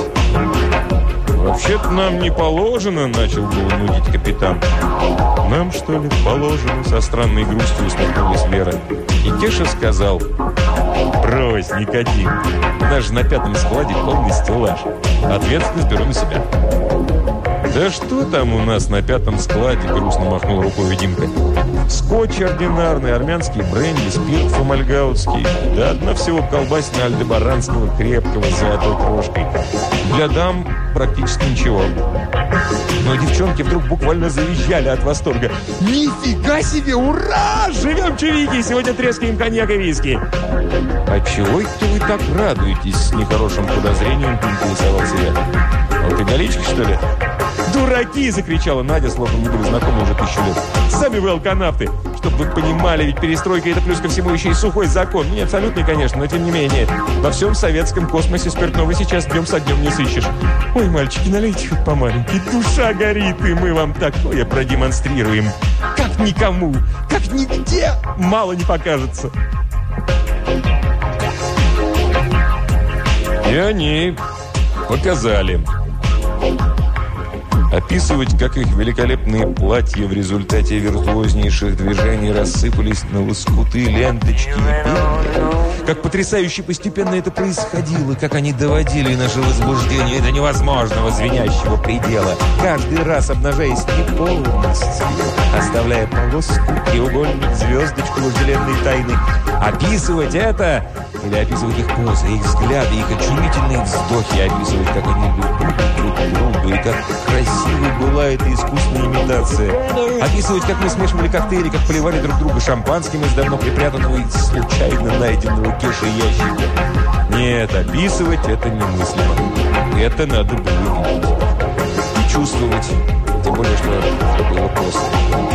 «Вообще-то нам не положено», — начал было нудить капитан. «Нам, что ли, положено?» — со странной грустью усмехнулась Вера. И Кеша сказал, «Брось, Никодим, даже на пятом складе полный стеллаж. Ответственность беру на себя». «Да что там у нас на пятом складе?» – грустно махнул рукой Димка. «Скотч ординарный, армянский бренди, спирт фомальгаутский, да одна всего колбасина альдебаранского крепкого с золотой крошкой. Для дам практически ничего». Но девчонки вдруг буквально завизжали от восторга. «Нифига себе! Ура! Живем чувики! Сегодня трескаем коньяк и виски!» «А чего это вы так радуетесь?» С нехорошим подозрением поинтересовался я. «Алкоголички, что ли?» «Дураки!» – закричала Надя, словно мы были знакомы уже тысячу лет. «Сами вы алканавты! Чтобы вы понимали, ведь перестройка – это плюс ко всему еще и сухой закон. Не абсолютный, конечно, но тем не менее. Во всем советском космосе спиртного сейчас днем со днем не сыщешь. Ой, мальчики, налейте хоть по маленькой. Душа горит, и мы вам такое продемонстрируем. Как никому, как нигде мало не покажется». И они показали. Описывать, как их великолепные платья в результате виртуознейших движений рассыпались на лоскуты, ленточки и перья. Как потрясающе постепенно это происходило, как они доводили наше возбуждение до невозможного звенящего предела, каждый раз обнажаясь не полностью, оставляя полоску, треугольник, звездочку вожделенной тайны. Описывать это или описывать их позы, их взгляды, их очумительные вздохи, описывать, как они любят друг друга и как красиво была эта искусственная имитация. Описывать, как мы смешивали коктейли, как поливали друг друга шампанским из давно припрятанного и случайно найденного кеша ящика. Нет, описывать это немыслимо. Это надо было видеть. И чувствовать, тем более, что это было после.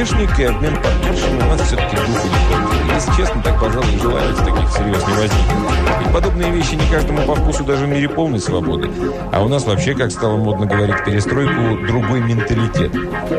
И обмен партнершами у нас все-таки дух не тот. Если честно, так, пожалуй, желание таких всерьез не возникнет. Ведь подобные вещи не каждому по вкусу даже в мире полной свободы. А у нас вообще, как стало модно говорить перестройку, другой менталитет.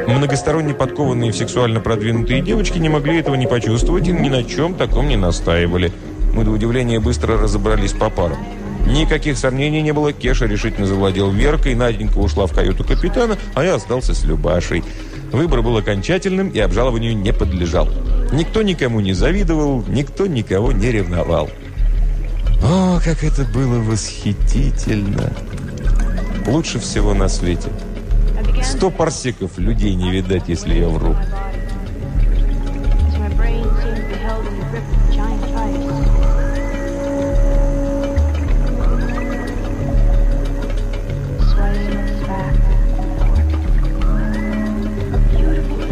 Многосторонне подкованные в сексуально продвинутые девочки не могли этого не почувствовать и ни на чем таком не настаивали. Мы до удивления быстро разобрались по парам. Никаких сомнений не было. Кеша решительно завладел Веркой, Наденька ушла в каюту капитана, а я остался с Любашей. Выбор был окончательным и обжалованию не подлежал. Никто никому не завидовал, никто никого не ревновал. О, как это было восхитительно! Лучше всего на свете. Сто парсеков людей не видать, если я вру.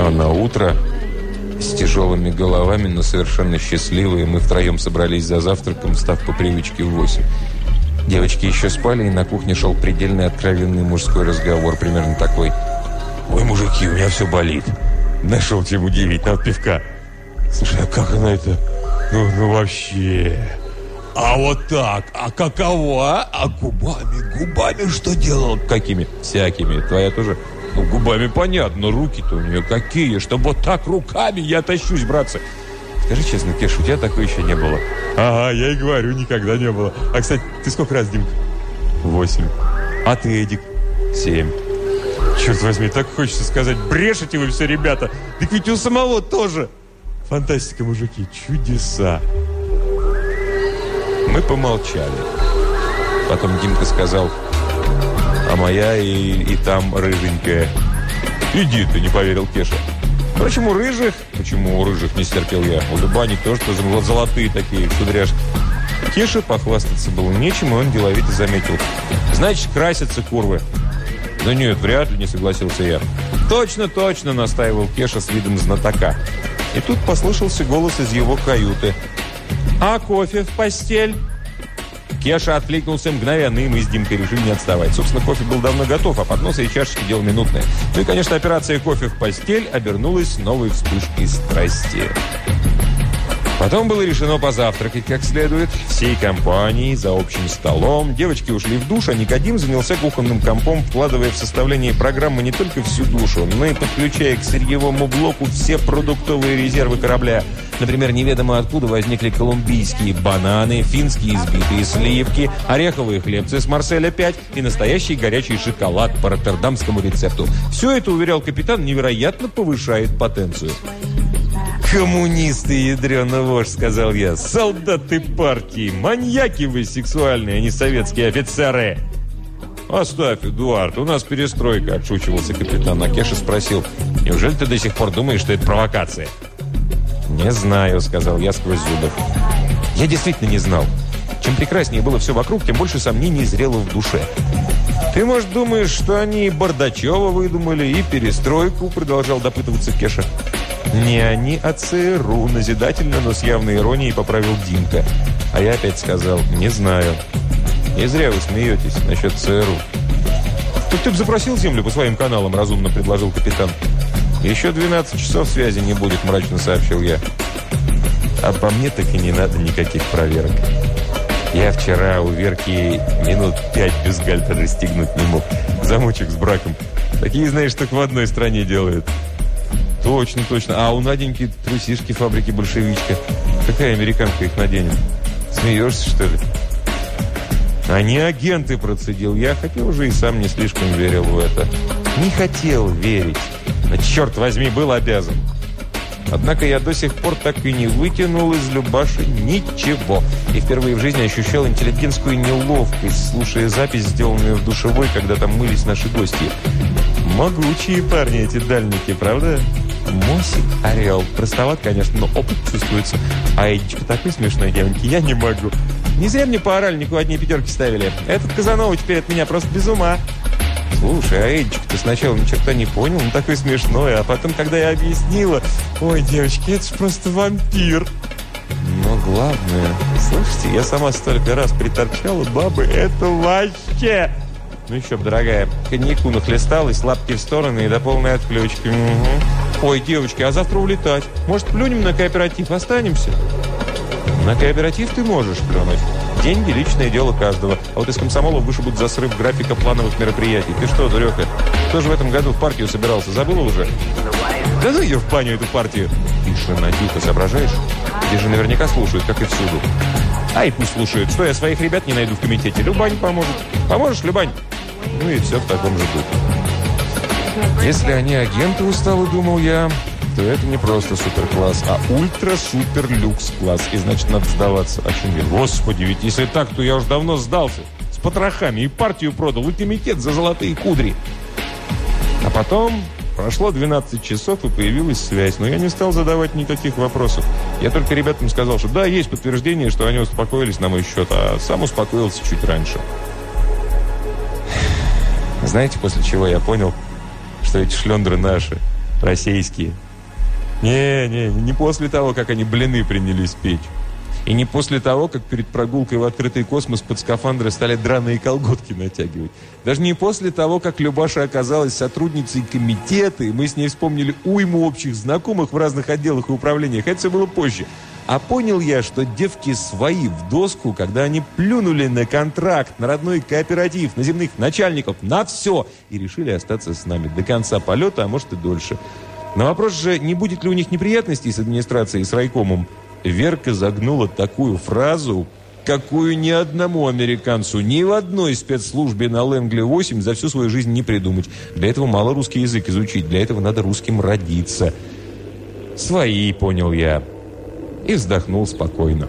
А на утро с тяжелыми головами, но совершенно счастливые, мы втроем собрались за завтраком, став по привычке в восемь. Девочки еще спали, и на кухне шел предельно откровенный мужской разговор, примерно такой. «Ой, мужики, у меня все болит». Нашел чем удивить, надо пивка. Слушай, а как она это? Ну, ну вообще... А вот так, а каково? А губами, губами что делал? Какими? Всякими. Твоя тоже? Ну, губами понятно, руки-то у нее какие. Чтобы вот так руками я тащусь, братцы. Скажи честно, Кеш, у тебя такой еще не было? Ага, я и говорю, никогда не было. А, кстати, ты сколько раз, Димка? Восемь. А ты, Эдик? Семь. Черт возьми, так хочется сказать, брешете вы все, ребята. Так ведь у самого тоже. Фантастика, мужики, чудеса. Мы помолчали. Потом Димка сказал, а моя и, и там рыженькая. Иди ты, не поверил Кеша. Впрочем, у рыжих... Почему у рыжих не стерпел я? У тоже -то золотые такие, кудряшки. Кеша похвастаться было нечем, и он деловито заметил. Значит, красятся курвы. Да нет, вряд ли, не согласился я. Точно, точно, настаивал Кеша с видом знатока. И тут послышался голос из его каюты. «А кофе в постель?» Кеша откликнулся мгновенно, и мы с Димкой решили не отставать. Собственно, кофе был давно готов, а подносы и чашечки дело минутное. Ну и, конечно, операция «Кофе в постель» обернулась новой вспышкой страсти. Потом было решено позавтракать как следует. Всей компанией, за общим столом. Девочки ушли в душ, а Никодим занялся кухонным компом, вкладывая в составление программы не только всю душу, но и подключая к сырьевому блоку все продуктовые резервы корабля. Например, неведомо откуда возникли колумбийские бананы, финские избитые сливки, ореховые хлебцы с Марселя 5 и настоящий горячий шоколад по роттердамскому рецепту. Все это, уверял капитан, невероятно повышает потенцию. «Коммунисты, ядрёно вождь», — сказал я. «Солдаты партии, маньяки вы сексуальные, а не советские офицеры!» «Оставь, Эдуард, у нас перестройка», — отшучивался капитан. А Кеша спросил, «Неужели ты до сих пор думаешь, что это провокация?» «Не знаю», — сказал я сквозь зубы. Я действительно не знал. Чем прекраснее было все вокруг, тем больше сомнений зрело в душе. «Ты, может, думаешь, что они и Бардачева выдумали, и перестройку?» — продолжал допытываться Кеша. «Не они, а ЦРУ», – назидательно, но с явной иронией поправил Димка. А я опять сказал «не знаю». «Не зря вы смеетесь насчет ЦРУ». «Так ты бы запросил землю по своим каналам», – разумно предложил капитан. «Еще 12 часов связи не будет», – мрачно сообщил я. «А по мне так и не надо никаких проверок». Я вчера у Верки минут пять бюстгальтер расстегнуть не мог. Замочек с браком. Такие, знаешь, только в одной стране делают. Точно, точно. А у Наденьки трусишки фабрики «Большевичка». Какая американка их наденет? Смеешься, что ли? Они агенты, процедил я, хотя уже и сам не слишком верил в это. Не хотел верить. Но, черт возьми, был обязан. Однако я до сих пор так и не вытянул из Любаши ничего. И впервые в жизни ощущал интеллигентскую неловкость, слушая запись, сделанную в душевой, когда там мылись наши гости. Могучие парни эти дальники, правда? Мосик, орел. Простоват, конечно, но опыт чувствуется. А Эдичка такой смешной девоньки, я не могу. Не зря мне по оральнику одни пятерки ставили. Этот Казанова теперь от меня просто без ума. Слушай, а Эдичка-то сначала ни черта не понял, он такой смешной. А потом, когда я объяснила, ой, девочки, это же просто вампир. Но главное, слышите, я сама столько раз приторчала, бабы, это вообще... Ну еще б, дорогая, коньяку нахлесталась, лапки в стороны и до полной отключки. Угу. «Ой, девочки, а завтра улетать? Может, плюнем на кооператив, останемся?» «На кооператив ты можешь плюнуть. Деньги – личное дело каждого. А вот из комсомола вышибут за срыв графика плановых мероприятий. Ты что, дуреха? Кто же в этом году в партию собирался? Забыла уже?» «Да ну ее в баню, эту партию!» «Тише, тихо, соображаешь? Здесь же наверняка слушают, как и всюду». «Ай, пусть слушают. Что, я своих ребят не найду в комитете? Любань поможет. Поможешь, Любань?» Ну и все в таком же духе. Если они агенты, устало думал я, то это не просто суперкласс, а ультра-супер-люкс-класс. И значит, надо сдаваться. А чем я? Господи, ведь если так, то я уже давно сдался. С потрохами и партию продал, и комитет за золотые кудри. А потом прошло 12 часов, и появилась связь. Но я не стал задавать никаких вопросов. Я только ребятам сказал, что да, есть подтверждение, что они успокоились на мой счет, а сам успокоился чуть раньше. Знаете, после чего я понял, что эти шлендры наши, российские. Не, не, не после того, как они блины принялись печь. И не после того, как перед прогулкой в открытый космос под скафандры стали драные колготки натягивать. Даже не после того, как Любаша оказалась сотрудницей комитета, и мы с ней вспомнили уйму общих знакомых в разных отделах и управлениях. Это все было позже. А понял я, что девки свои в доску, когда они плюнули на контракт, на родной кооператив, на земных начальников, на все, и решили остаться с нами до конца полета, а может и дольше. На вопрос же, не будет ли у них неприятностей с администрацией с райкомом, Верка загнула такую фразу, какую ни одному американцу, ни в одной спецслужбе на Лэнгли-8 за всю свою жизнь не придумать. Для этого мало русский язык изучить, для этого надо русским родиться. Свои, понял я и вздохнул спокойно.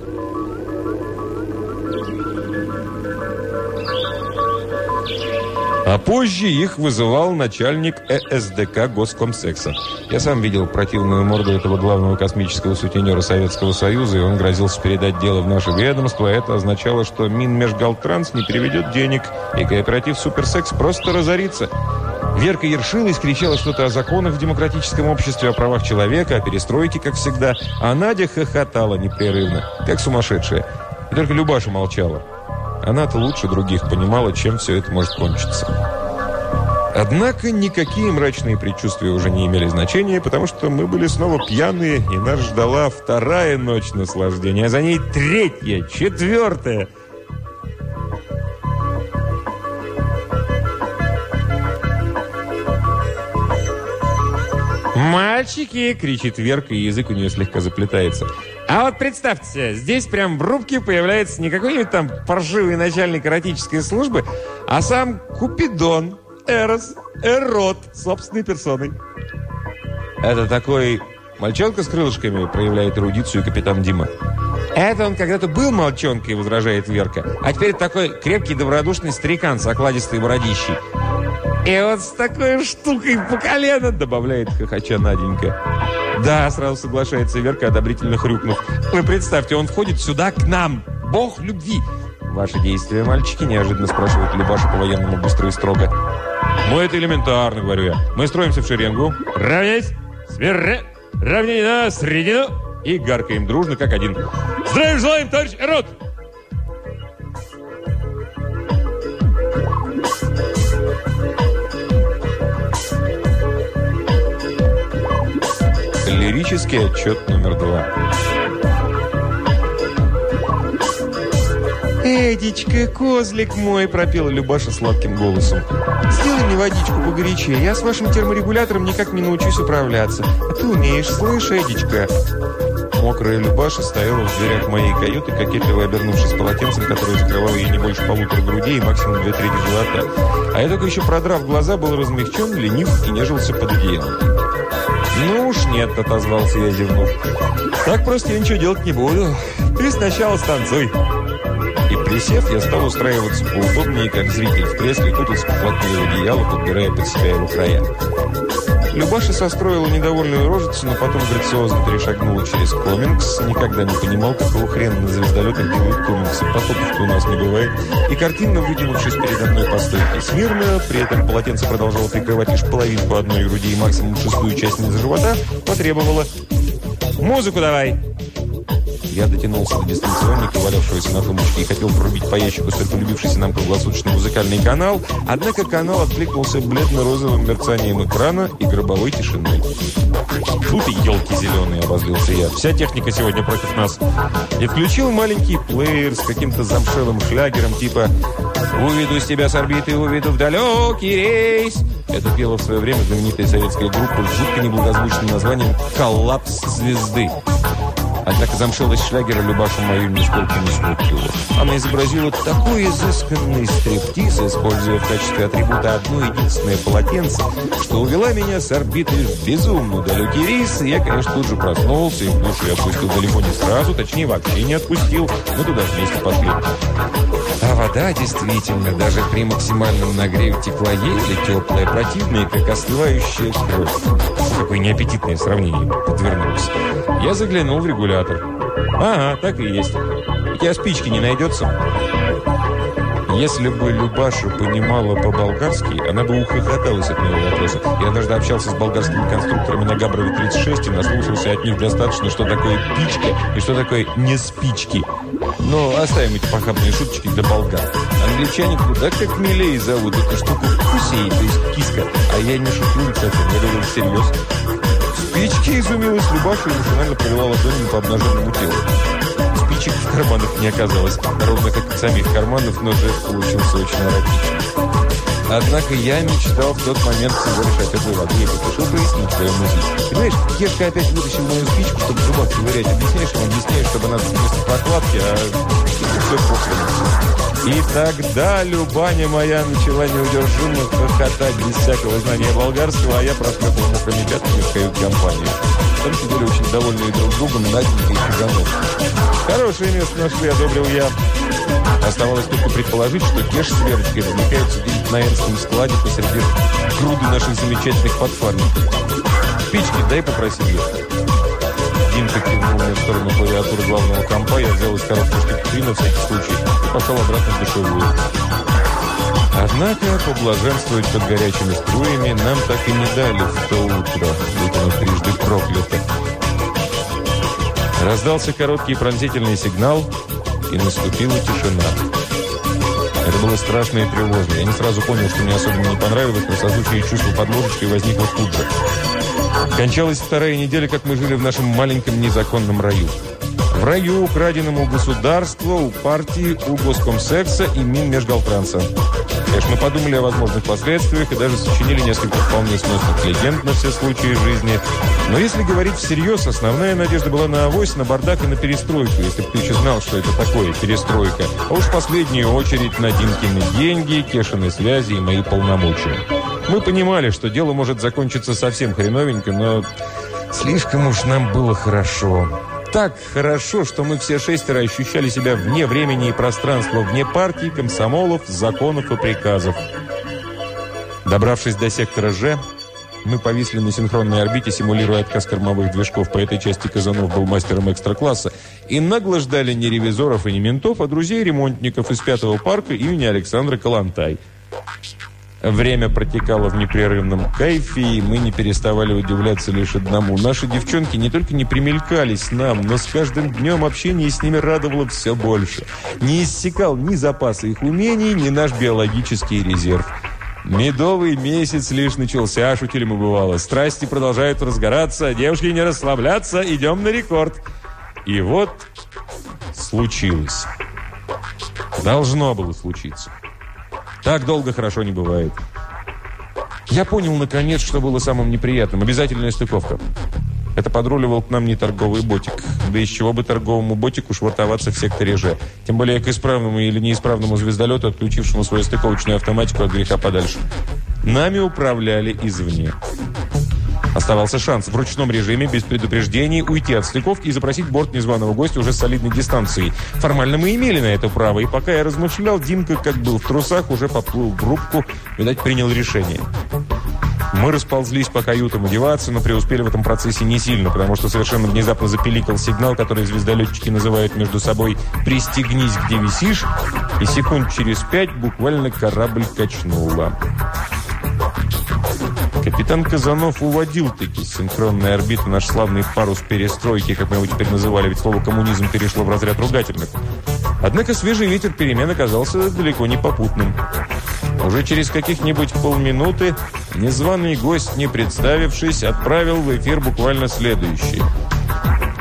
А позже их вызывал начальник ЭСДК Госкомсекса. Я сам видел противную морду этого главного космического сутенера Советского Союза, и он грозился передать дело в наше ведомство. Это означало, что Минмежгалтранс не переведет денег, и кооператив Суперсекс просто разорится. Верка ершилась, кричала что-то о законах в демократическом обществе, о правах человека, о перестройке, как всегда. А Надя хохотала непрерывно, как сумасшедшая. И только Любаша молчала. Она-то лучше других понимала, чем все это может кончиться. Однако никакие мрачные предчувствия уже не имели значения, потому что мы были снова пьяные, и нас ждала вторая ночь наслаждения, а за ней третья, четвертая – «Мальчики!» – кричит Верка, и язык у нее слегка заплетается. А вот представьте, здесь прям в рубке появляется не какой-нибудь там паршивый начальник эротической службы, а сам Купидон, Эрос, Эрот, собственной персоной. Это такой мальчонка с крылышками, проявляет эрудицию капитан Дима. Это он когда-то был мальчонкой, возражает Верка, а теперь такой крепкий, добродушный старикан с окладистой бородищей. И вот с такой штукой по колено, добавляет хохоча Наденька. Да, сразу соглашается Верка, одобрительно хрюкнув. Вы представьте, он входит сюда к нам. Бог любви. Ваши действия, мальчики, неожиданно спрашивает Любаша по-военному быстро и строго. Ну, это элементарно, говорю я. Мы строимся в шеренгу. Равняйсь! Сверре! Равняй на средину! И гаркаем дружно, как один. Здравия желаем, товарищ Эрот! Лирический отчет номер два. «Эдичка, козлик мой!» – пропела Любаша сладким голосом. «Сделай мне водичку погорячее. Я с вашим терморегулятором никак не научусь управляться. А ты умеешь, слышь, Эдичка?» Мокрая Любаша стояла в дверях моей каюты, кокетливо обернувшись полотенцем, которое закрывало ей не больше полутора грудей и максимум две трети живота. А я только еще продрав глаза, был размягчен, ленив и нежился под одеялом. «Ну уж нет», — отозвался я, зевнув. «Так просто я ничего делать не буду. Ты сначала станцуй». И присев, я стал устраиваться поудобнее, как зритель в кресле, кутался поплотнее в одеяло, подбирая под себя его края. Любаша состроила недовольную рожицу, но потом грациозно перешагнула через комингс. Никогда не понимал, какого хрена на звездолетах делают комингсы. Потопов-то у нас не бывает. И картинно вытянувшись передо мной по стойке смирно, при этом полотенце продолжало прикрывать лишь половинку одной груди и максимум шестую часть низа живота, потребовала «Музыку давай!» Я дотянулся до дистанционника, валявшегося на тумбочке, и хотел прорубить по ящику столь полюбившийся нам круглосуточный музыкальный канал, однако канал откликнулся бледно-розовым мерцанием экрана и гробовой тишиной. «Тут и елки зеленые!» – обозлился я. «Вся техника сегодня против нас!» И включил маленький плеер с каким-то замшелым шлягером типа «Уведу с тебя с орбиты, уведу в далекий рейс!» Это пела в свое время знаменитая советская группа с жутко неблагозвучным названием «Коллапс звезды». Однако замшелость шлягера Любашу мою нисколько не смутила. Она изобразила такой изысканный стриптиз, используя в качестве атрибута одно единственное полотенце, что увела меня с орбиты в безумно далекий рейс, я, конечно, тут же проснулся и в душу я отпустил далеко не сразу, точнее, вообще не отпустил, но туда вместе пошли. А вода действительно, даже при максимальном нагреве текла еле теплая, противная, как остывающая кровь. Какое неаппетитное сравнение подвернулось. Я заглянул в регулятор. Ага, так и есть. У тебя спички не найдется? Если бы Любаша понимала по-болгарски, она бы ухохоталась от моего вопроса. Я однажды общался с болгарскими конструкторами на Габрове 36 и наслушался от них достаточно, что такое пичка и что такое не спички. Но оставим эти похабные шуточки для болгар. Англичане куда как милее зовут эту штуку кусей, то есть киска. А я не шучу, кстати, я говорю всерьез. Спички изумилась Любаша и машинально провела ладонью по обнаженному телу спичек в карманах не оказалось, ровно как и самих карманов, но жест получился очень эротичный. Однако я мечтал в тот момент всего лишь от этой воды. Я поспешил прояснить свою мысль. Понимаешь, Кешка опять вытащил мою спичку, чтобы зубах ковырять. Объясняешь объясняешь, чтобы она вместо прокладки, а все после. И тогда Любаня моя начала неудержимо хохотать без всякого знания болгарского, а я проскакал мокрыми пятнами в кают-компанию. Там сидели очень довольные друг другом Наденька и Кузанов. Хорошее место нашли, одобрил я. Оставалось только предположить, что Кеш с Верочкой развлекаются где-нибудь на Энском складе посреди груды наших замечательных подфарников. «Спички дай», попросил я. Димка кивнул мне в сторону клавиатуры главного компа, я взял из коробки штуки три на всякий случай и пошел обратно в душевую. Однако поблаженствовать под горячими струями нам так и не дали в то утро, будь оно трижды проклято. Раздался короткий пронзительный сигнал, и наступила тишина. Это было страшно и тревожно. Я не сразу понял, что мне особенно не понравилось, но созвучие чувства под ложечкой возникло тут же. Кончалась вторая неделя, как мы жили в нашем маленьком незаконном раю. В раю, украденном у государства, у партии, у госкомсекса и Минмежгалтранса. Конечно, мы подумали о возможных последствиях и даже сочинили несколько вполне сносных легенд на все случаи жизни. Но если говорить всерьез, основная надежда была на авось, на бардак и на перестройку, если бы ты еще знал, что это такое перестройка. А уж в последнюю очередь на Димкины деньги, Кешины связи и мои полномочия. Мы понимали, что дело может закончиться совсем хреновенько, но слишком уж нам было хорошо так хорошо, что мы все шестеро ощущали себя вне времени и пространства, вне партий, комсомолов, законов и приказов. Добравшись до сектора «Ж», мы повисли на синхронной орбите, симулируя отказ кормовых движков. По этой части Казанов был мастером экстра-класса. И нагло ждали не ревизоров и не ментов, а друзей-ремонтников из пятого парка имени Александра Калантай. Время протекало в непрерывном кайфе, и мы не переставали удивляться лишь одному. Наши девчонки не только не примелькались нам, но с каждым днем общение с ними радовало все больше. Не иссякал ни запасы их умений, ни наш биологический резерв. Медовый месяц лишь начался, шутили мы бывало. Страсти продолжают разгораться, девушки не расслабляться, идем на рекорд. И вот случилось. Должно было случиться. Так долго хорошо не бывает. Я понял, наконец, что было самым неприятным. Обязательная стыковка. Это подруливал к нам не торговый ботик. Да из чего бы торговому ботику швартоваться в секторе Ж. Тем более к исправному или неисправному звездолету, отключившему свою стыковочную автоматику от греха подальше. Нами управляли извне. Оставался шанс в ручном режиме, без предупреждений, уйти от стыковки и запросить борт незваного гостя уже с солидной дистанцией. Формально мы имели на это право, и пока я размышлял, Димка, как был в трусах, уже поплыл в рубку, видать, принял решение. Мы расползлись по каютам одеваться, но преуспели в этом процессе не сильно, потому что совершенно внезапно запеликал сигнал, который звездолетчики называют между собой «пристегнись, где висишь», и секунд через пять буквально корабль качнуло. Капитан Казанов уводил таки с синхронной орбиты наш славный парус перестройки, как мы его теперь называли, ведь слово «коммунизм» перешло в разряд ругательных. Однако свежий ветер перемен оказался далеко не попутным. Уже через каких-нибудь полминуты незваный гость, не представившись, отправил в эфир буквально следующее.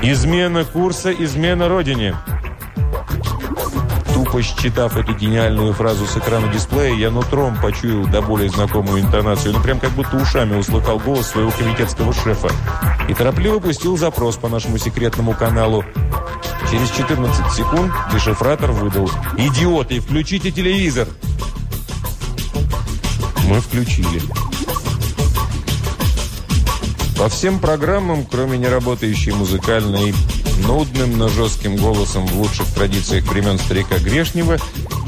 «Измена курса, измена Родине!» Тупо считав эту гениальную фразу с экрана дисплея, я нутром почуял до более знакомую интонацию, ну прям как будто ушами услыхал голос своего комитетского шефа. И торопливо пустил запрос по нашему секретному каналу. Через 14 секунд дешифратор выдал «Идиоты, включите телевизор!» Мы включили. По всем программам, кроме неработающей музыкальной, нудным, но жестким голосом в лучших традициях времен старика Грешнева,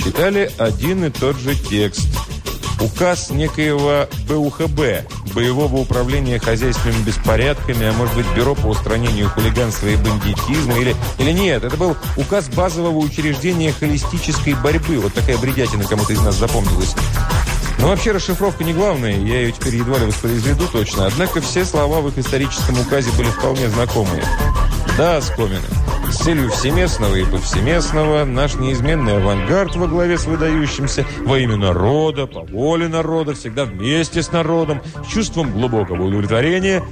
читали один и тот же текст. Указ некоего БУХБ, Боевого управления хозяйственными беспорядками, а может быть, Бюро по устранению хулиганства и бандитизма, или, или нет, это был указ базового учреждения холистической борьбы. Вот такая бредятина кому-то из нас запомнилась. Но вообще расшифровка не главная, я ее теперь едва ли воспроизведу точно. Однако все слова в их историческом указе были вполне знакомые. Да, Скомины. С целью всеместного и повсеместного наш неизменный авангард во главе с выдающимся во имя народа, по воле народа, всегда вместе с народом, с чувством глубокого удовлетворения.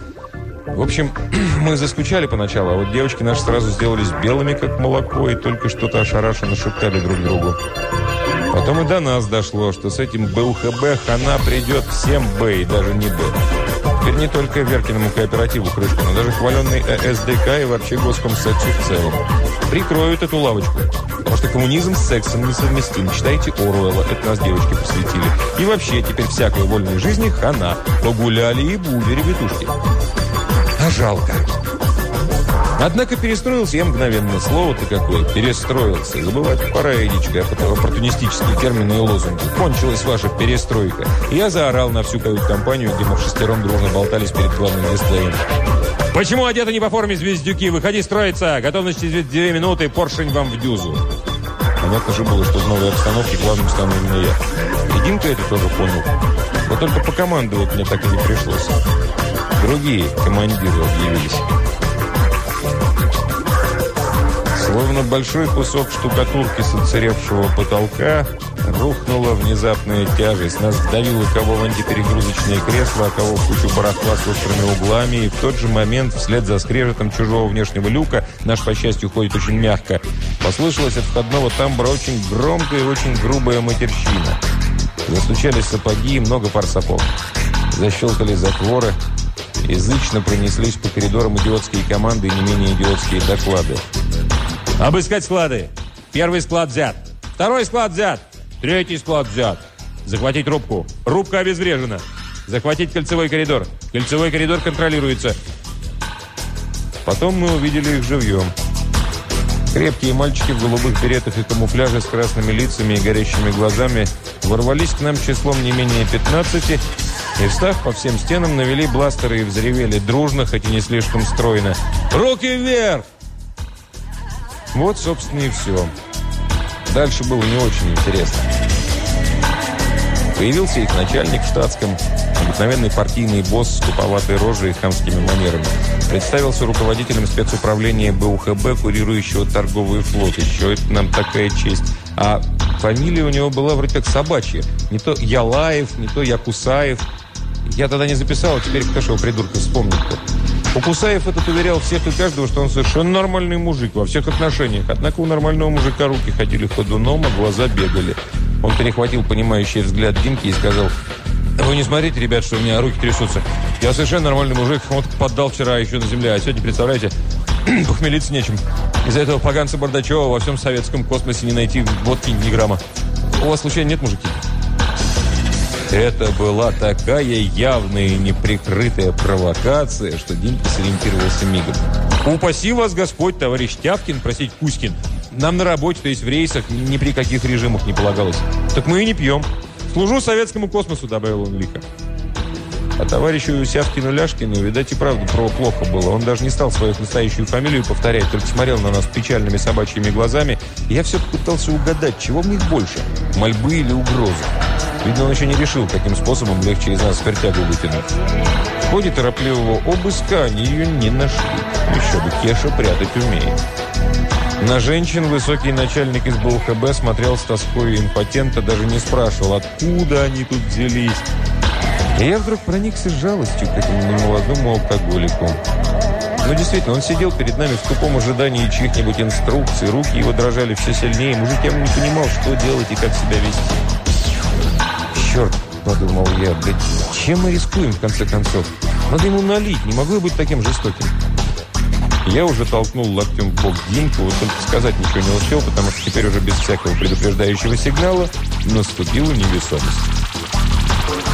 В общем, мы заскучали поначалу, а вот девочки наши сразу сделались белыми, как молоко, и только что-то ошарашенно шептали друг другу. Потом и до нас дошло, что с этим БУХБ хана придет всем Б и даже не Б. Теперь не только Веркиному кооперативу крышку, но даже хваленный э СДК и вообще госкомсексу в целом. Прикроют эту лавочку. Потому что коммунизм с сексом несовместим. Читайте Оруэлла, это нас девочки посвятили. И вообще, теперь всякой вольной жизни хана. Погуляли и були ребятушки. А жалко. Однако перестроился я мгновенно. Слово-то какое. Перестроился. Забывать пора, Эдичка, оппортунистические термины и лозунги. Кончилась ваша перестройка. я заорал на всю кают-компанию, где мы в шестером дружно болтались перед главным дисплеем. «Почему одеты не по форме звездюки? Выходи строиться! Готовность через две минуты, поршень вам в дюзу!» Понятно же было, что в новой обстановке главным стану именно я. И Димка это тоже понял. Вот только покомандовать мне так и не пришлось. Другие командиры объявились. Словно большой кусок штукатурки с отсыревшего потолка рухнула внезапная тяжесть. Нас вдавило кого в антиперегрузочное кресло, а кого в кучу барахла с острыми углами. И в тот же момент, вслед за скрежетом чужого внешнего люка, наш, по счастью, ходит очень мягко, послышалась от входного тамбура очень громкая и очень грубая матерщина. Застучали сапоги и много пар сапог. Защелкали затворы. Язычно пронеслись по коридорам идиотские команды и не менее идиотские доклады. Обыскать склады. Первый склад взят. Второй склад взят. Третий склад взят. Захватить рубку. Рубка обезврежена. Захватить кольцевой коридор. Кольцевой коридор контролируется. Потом мы увидели их живьем. Крепкие мальчики в голубых беретах и камуфляже с красными лицами и горящими глазами ворвались к нам числом не менее 15 и, встав по всем стенам, навели бластеры и взревели дружно, хоть и не слишком стройно. «Руки вверх!» Вот, собственно, и все. Дальше было не очень интересно. Появился их начальник в штатском, обыкновенный партийный босс с туповатой рожей и хамскими манерами. Представился руководителем спецуправления БУХБ, курирующего торговый флот. Еще это нам такая честь. А фамилия у него была вроде как собачья. Не то Ялаев, не то Якусаев. Я тогда не записал, а теперь кто же его придурка вспомнит-то. Укусаев этот уверял всех и каждого, что он совершенно нормальный мужик во всех отношениях. Однако у нормального мужика руки ходили ходуном, а глаза бегали. Он перехватил понимающий взгляд Димки и сказал, «Вы не смотрите, ребят, что у меня руки трясутся. Я совершенно нормальный мужик, вот поддал вчера еще на земле, а сегодня, представляете, похмелиться нечем. Из-за этого поганца Бардачева во всем советском космосе не найти водки ни грамма. У вас случайно нет мужики?» Это была такая явная и неприкрытая провокация, что Димка сориентировался мигом. «Упаси вас Господь, товарищ Тявкин, просить Кузькин. Нам на работе, то есть в рейсах, ни при каких режимах не полагалось. Так мы и не пьем. Служу советскому космосу», — добавил он лихо. А товарищу Сявкину Ляшкину, видать, и правда про плохо было. Он даже не стал свою настоящую фамилию повторять, только смотрел на нас печальными собачьими глазами. Я все пытался угадать, чего в них больше – мольбы или угрозы. Видно, он еще не решил, каким способом легче из нас спиртягу вытянуть. В ходе торопливого обыска они ее не нашли. Еще бы, Кеша прятать умеет. На женщин высокий начальник из БУХБ смотрел с тоской импотента, даже не спрашивал, откуда они тут взялись. И я вдруг проникся жалостью к этому немолодому алкоголику. Ну, действительно, он сидел перед нами в тупом ожидании чьих-нибудь инструкций, руки его дрожали все сильнее, мужик явно не понимал, что делать и как себя вести. «Черт!» – подумал я, «блядь, чем мы рискуем, в конце концов? Надо ему налить, не могу я быть таким жестоким». Я уже толкнул локтем в бок Димку, вот только сказать ничего не успел, потому что теперь уже без всякого предупреждающего сигнала наступила невесомость.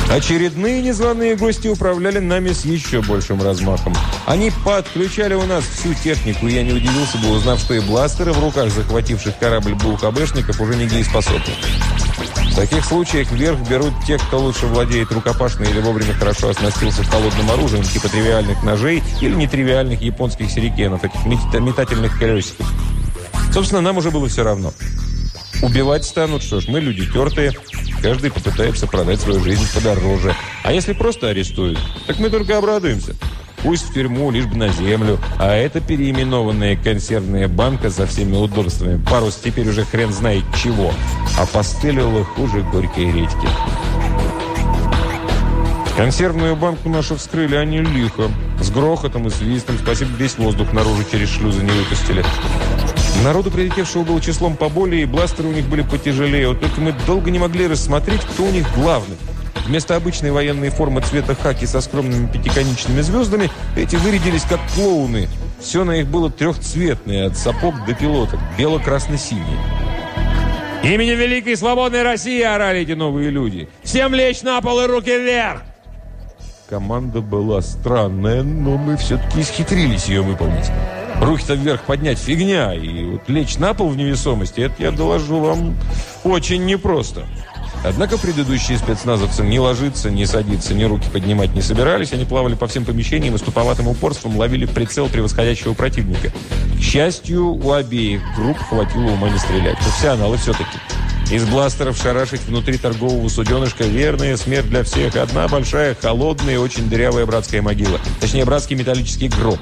Очередные незваные гости управляли нами с еще большим размахом. Они подключали у нас всю технику, и я не удивился бы, узнав, что и бластеры в руках захвативших корабль БУХБшников уже не дееспособны. В таких случаях вверх берут те, кто лучше владеет рукопашной или вовремя хорошо оснастился холодным оружием, типа тривиальных ножей или нетривиальных японских сирикенов, этих метательных колесиков. Собственно, нам уже было все равно. Убивать станут, что ж, мы люди тертые, каждый попытается продать свою жизнь подороже. А если просто арестуют, так мы только обрадуемся. Пусть в тюрьму, лишь бы на землю. А это переименованная консервная банка со всеми удобствами. Парус теперь уже хрен знает чего. А постылила хуже горькой редьки. Консервную банку нашу вскрыли они лихо. С грохотом и свистом. Спасибо, весь воздух наружу через шлюзы не выпустили. Народу, прилетевшего было числом поболее, и бластеры у них были потяжелее. Вот только мы долго не могли рассмотреть, кто у них главный. Вместо обычной военной формы цвета хаки со скромными пятиконечными звездами, эти вырядились как клоуны. Все на них было трехцветное, от сапог до пилоток, бело-красно-синие. «Именем Великой Свободной России!» – орали эти новые люди. «Всем лечь на пол и руки вверх!» Команда была странная, но мы все-таки исхитрились ее выполнить. Руки-то вверх поднять фигня, и вот лечь на пол в невесомости, это, я доложу вам, очень непросто. Однако предыдущие спецназовцы не ложиться, не садиться, ни руки поднимать не собирались. Они плавали по всем помещениям и с туповатым упорством ловили прицел превосходящего противника. К счастью, у обеих групп хватило ума не стрелять. Профессионалы все-таки. Из бластеров шарашить внутри торгового суденышка верная смерть для всех. Одна большая, холодная и очень дырявая братская могила. Точнее, братский металлический гроб.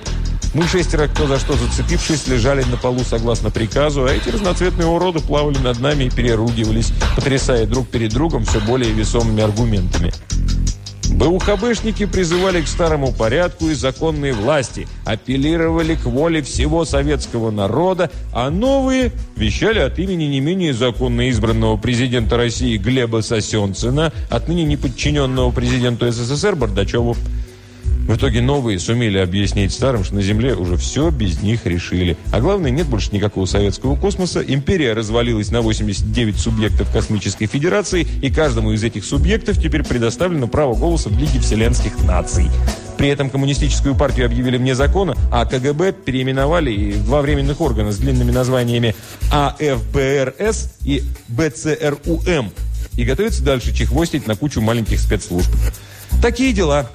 Мы шестеро, кто за что зацепившись, лежали на полу согласно приказу, а эти разноцветные уроды плавали над нами и переругивались, потрясая друг перед другом все более весомыми аргументами. БУХБшники призывали к старому порядку и законной власти, апеллировали к воле всего советского народа, а новые вещали от имени не менее законно избранного президента России Глеба Сосенцина, отныне неподчиненного президенту СССР Бардачеву. В итоге новые сумели объяснить старым, что на Земле уже все без них решили. А главное, нет больше никакого советского космоса, империя развалилась на 89 субъектов Космической Федерации, и каждому из этих субъектов теперь предоставлено право голоса в Лиге Вселенских Наций. При этом коммунистическую партию объявили вне закона, а КГБ переименовали в два временных органа с длинными названиями АФБРС и БЦРУМ и готовятся дальше чехвостить на кучу маленьких спецслужб. Такие дела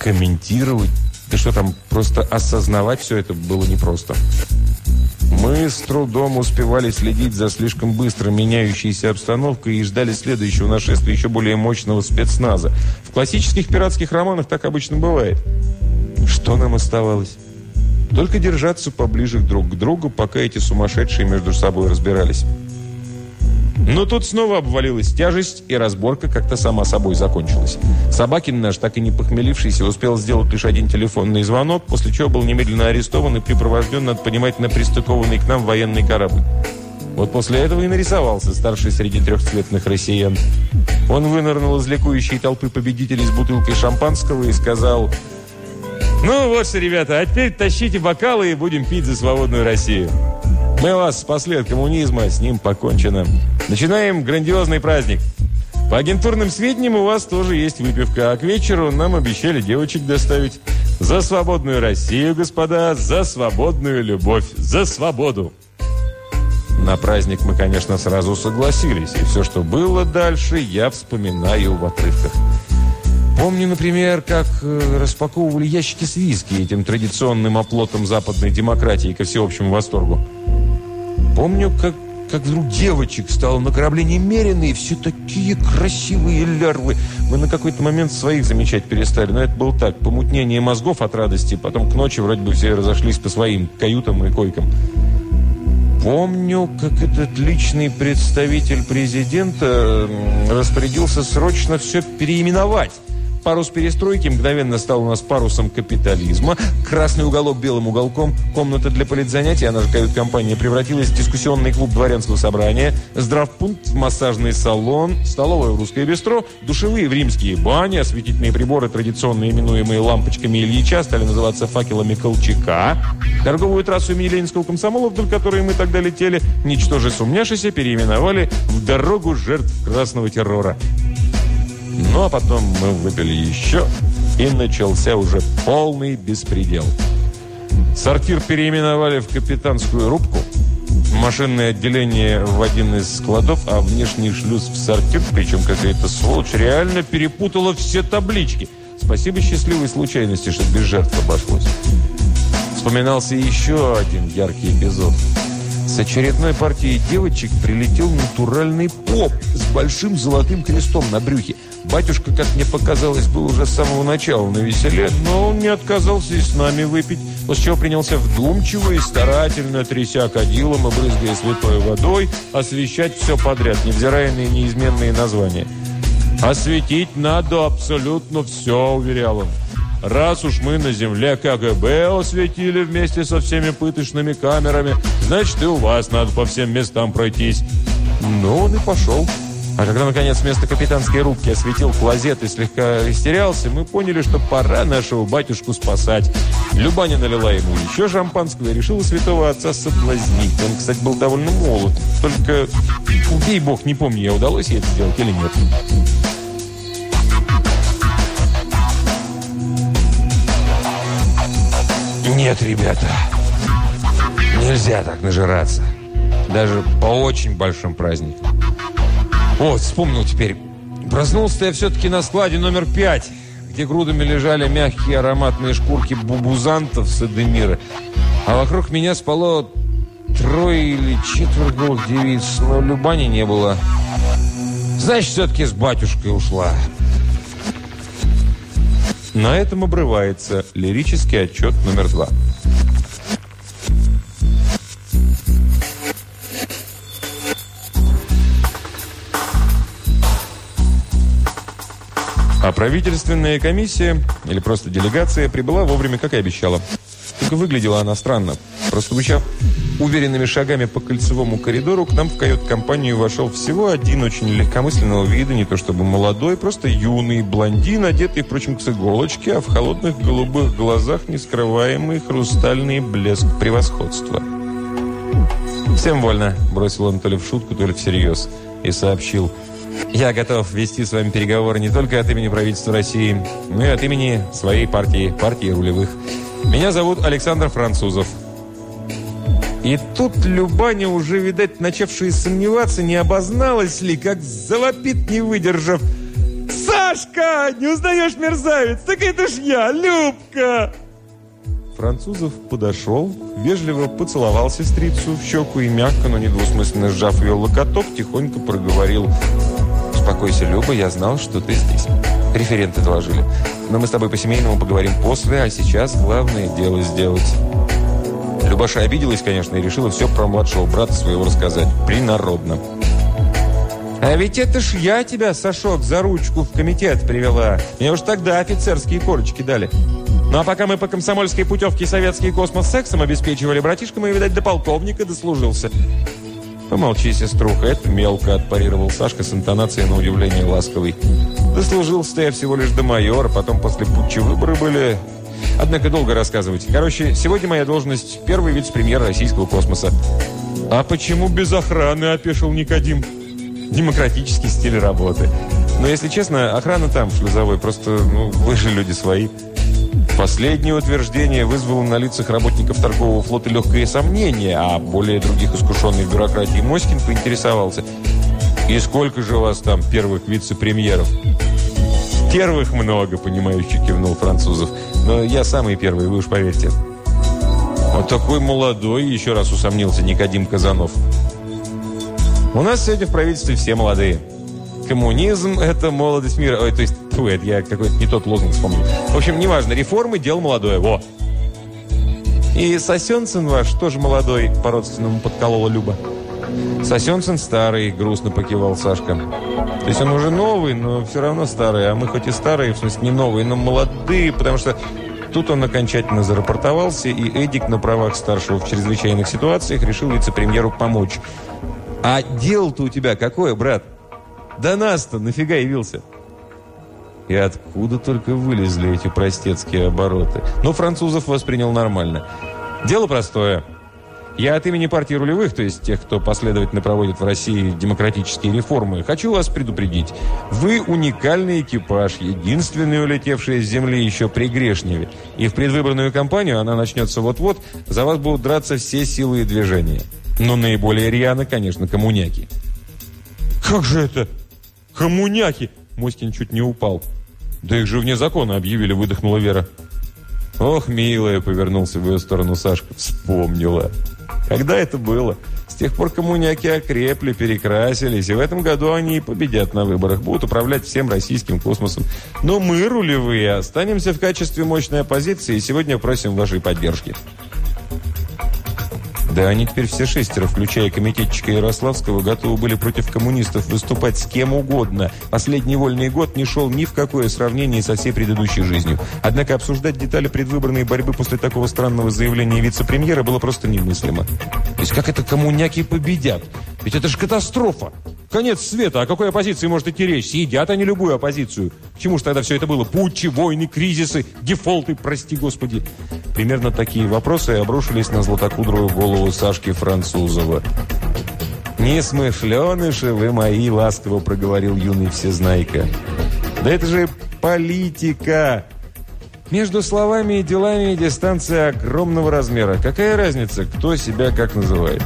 комментировать, да что там, просто осознавать все это было непросто. Мы с трудом успевали следить за слишком быстро меняющейся обстановкой и ждали следующего нашествия еще более мощного спецназа. В классических пиратских романах так обычно бывает. Что нам оставалось? Только держаться поближе друг к другу, пока эти сумасшедшие между собой разбирались. Но тут снова обвалилась тяжесть, и разборка как-то сама собой закончилась. Собакин наш, так и не похмелившийся, успел сделать лишь один телефонный звонок, после чего был немедленно арестован и припровожден, надо понимать, на пристыкованный к нам военный корабль. Вот после этого и нарисовался старший среди трехцветных россиян. Он вынырнул из ликующей толпы победителей с бутылкой шампанского и сказал... «Ну вот что, ребята, а теперь тащите бокалы и будем пить за свободную Россию». Мы вас спасли от коммунизма, с ним покончено. Начинаем грандиозный праздник. По агентурным сведениям у вас тоже есть выпивка, а к вечеру нам обещали девочек доставить. За свободную Россию, господа, за свободную любовь, за свободу. На праздник мы, конечно, сразу согласились, и все, что было дальше, я вспоминаю в отрывках. Помню, например, как э, распаковывали ящики с виски этим традиционным оплотом западной демократии ко всеобщему восторгу. Помню, как, как вдруг девочек стало на корабле немерено, и все такие красивые лярвы. Мы на какой-то момент своих замечать перестали, но это было так, помутнение мозгов от радости, потом к ночи вроде бы все разошлись по своим каютам и койкам. Помню, как этот личный представитель президента распорядился срочно все переименовать. Парус перестройки мгновенно стал у нас парусом капитализма. Красный уголок белым уголком. Комната для политзанятий, она же кают-компания, превратилась в дискуссионный клуб дворянского собрания. Здравпункт в массажный салон. Столовая в русское бистро. Душевые в римские бани. Осветительные приборы, традиционно именуемые лампочками Ильича, стали называться факелами Колчака. Торговую трассу имени Ленинского комсомола, вдоль которой мы тогда летели, ничтоже сумняшися, переименовали в «Дорогу жертв красного террора». Ну, а потом мы выпили еще, и начался уже полный беспредел. Сортир переименовали в капитанскую рубку, машинное отделение в один из складов, а внешний шлюз в сортир, причем какая-то сволочь, реально перепутала все таблички. Спасибо счастливой случайности, что без жертв обошлось. Вспоминался еще один яркий эпизод – с очередной партией девочек прилетел натуральный поп с большим золотым крестом на брюхе. Батюшка, как мне показалось, был уже с самого начала на веселе, но он не отказался и с нами выпить, после чего принялся вдумчиво и старательно, тряся кадилом и брызгая святой водой, освещать все подряд, невзирая на неизменные названия. «Осветить надо абсолютно все», — уверял он. Раз уж мы на земле КГБ осветили вместе со всеми пыточными камерами, значит и у вас надо по всем местам пройтись. Ну, он и пошел. А когда, наконец, вместо капитанской рубки осветил клозет и слегка растерялся, мы поняли, что пора нашего батюшку спасать. Любаня налила ему еще шампанского и решила святого отца соблазнить. Он, кстати, был довольно молод. Только, убей бог, не помню, я удалось ей это сделать или нет. Нет, ребята, нельзя так нажираться. Даже по очень большим праздникам. Вот, вспомнил теперь. Проснулся я все-таки на складе номер пять, где грудами лежали мягкие ароматные шкурки бубузантов с Эдемира. А вокруг меня спало трое или четверо голых девиц, но Любани не было. Значит, все-таки с батюшкой ушла. На этом обрывается лирический отчет номер два. А правительственная комиссия, или просто делегация, прибыла вовремя, как и обещала. Только выглядела она странно. Простучав уверенными шагами по кольцевому коридору, к нам в кают-компанию вошел всего один очень легкомысленного вида, не то чтобы молодой, просто юный блондин, одетый, впрочем, к иголочке, а в холодных голубых глазах нескрываемый хрустальный блеск превосходства. «Всем вольно», – бросил он то ли в шутку, то ли всерьез, и сообщил – я готов вести с вами переговоры не только от имени правительства России, но и от имени своей партии, партии рулевых. Меня зовут Александр Французов. И тут Любаня, уже, видать, начавшая сомневаться, не обозналась ли, как залопит, не выдержав. «Сашка! Не узнаешь, мерзавец? Так это ж я, Любка!» Французов подошел, вежливо поцеловал сестрицу в щеку и мягко, но недвусмысленно сжав ее локоток, тихонько проговорил «Успокойся, Люба, я знал, что ты здесь». Референты доложили. Но мы с тобой по-семейному поговорим после, а сейчас главное дело сделать. Любаша обиделась, конечно, и решила все про младшего брата своего рассказать. Принародно. «А ведь это ж я тебя, Сашок, за ручку в комитет привела. Мне уж тогда офицерские корочки дали. Ну а пока мы по комсомольской путевке советский космос сексом обеспечивали, братишка мой, видать, до полковника дослужился». «Помолчи, сеструха, это мелко», – отпарировал Сашка с интонацией на удивление ласковой. «Дослужился я всего лишь до майора, потом после путча выборы были. Однако долго рассказывать. Короче, сегодня моя должность – первый вице-премьер российского космоса». «А почему без охраны?» – опешил Никодим. «Демократический стиль работы. Но, если честно, охрана там, в шлюзовой, просто, ну, вы же люди свои». Последнее утверждение вызвало на лицах работников торгового флота легкое сомнение, а более других искушенных бюрократий Моськин поинтересовался. «И сколько же у вас там первых вице-премьеров?» «Первых много», — понимающе кивнул французов. «Но я самый первый, вы уж поверьте». «Вот такой молодой», — еще раз усомнился Никодим Казанов. «У нас сегодня в правительстве все молодые». Коммунизм – это молодость мира. Ой, то есть, фу, это я какой-то не тот лозунг вспомнил. В общем, неважно, реформы – дело молодое. Во! И Сосенцин ваш тоже молодой, по-родственному подколола Люба. Сосенцин старый, грустно покивал Сашка. То есть он уже новый, но все равно старый. А мы хоть и старые, в смысле не новые, но молодые, потому что тут он окончательно зарапортовался, и Эдик на правах старшего в чрезвычайных ситуациях решил вице-премьеру помочь. «А дело-то у тебя какое, брат?» Да нас-то нафига явился? И откуда только вылезли эти простецкие обороты? Но французов воспринял нормально. Дело простое. Я от имени партии рулевых, то есть тех, кто последовательно проводит в России демократические реформы, хочу вас предупредить. Вы уникальный экипаж, единственный улетевший с земли еще при Грешневе. И в предвыборную кампанию, она начнется вот-вот, за вас будут драться все силы и движения. Но наиболее рьяно, конечно, коммуняки. «Как же это?» «Коммуняки!» Моськин чуть не упал. «Да их же вне закона объявили», выдохнула Вера. «Ох, милая!» — повернулся в ее сторону Сашка. «Вспомнила!» «Когда это было?» С тех пор коммуняки окрепли, перекрасились, и в этом году они и победят на выборах, будут управлять всем российским космосом. Но мы, рулевые, останемся в качестве мощной оппозиции и сегодня просим вашей поддержки. Да они теперь все шестеро, включая комитетчика Ярославского, готовы были против коммунистов выступать с кем угодно. Последний вольный год не шел ни в какое сравнение со всей предыдущей жизнью. Однако обсуждать детали предвыборной борьбы после такого странного заявления вице-премьера было просто немыслимо. То есть как это коммуняки победят? Ведь это же катастрофа! Конец света. О какой оппозиции может идти речь? Съедят они любую оппозицию. К чему же тогда все это было? Путчи, войны, кризисы, дефолты, прости господи. Примерно такие вопросы обрушились на златокудрую голову Сашки Французова. «Не смышленыши вы мои!» – ласково проговорил юный всезнайка. «Да это же политика!» Между словами и делами дистанция огромного размера. Какая разница, кто себя как называет?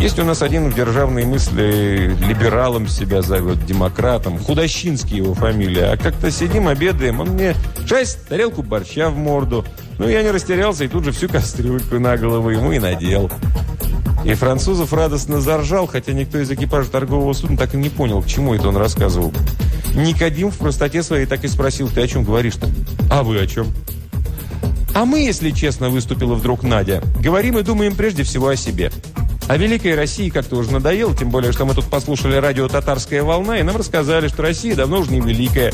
Есть у нас один в державной мысли либералом себя зовет, демократом. Худощинский его фамилия. А как-то сидим, обедаем, он мне шесть тарелку борща в морду. Ну, я не растерялся и тут же всю кастрюльку на голову ему и надел. И Французов радостно заржал, хотя никто из экипажа торгового судна так и не понял, к чему это он рассказывал. Никодим в простоте своей так и спросил, ты о чем говоришь-то? А вы о чем? А мы, если честно, выступила вдруг Надя, говорим и думаем прежде всего о себе. А Великой России как-то уже надоело, тем более, что мы тут послушали радио «Татарская волна», и нам рассказали, что Россия давно уже не великая.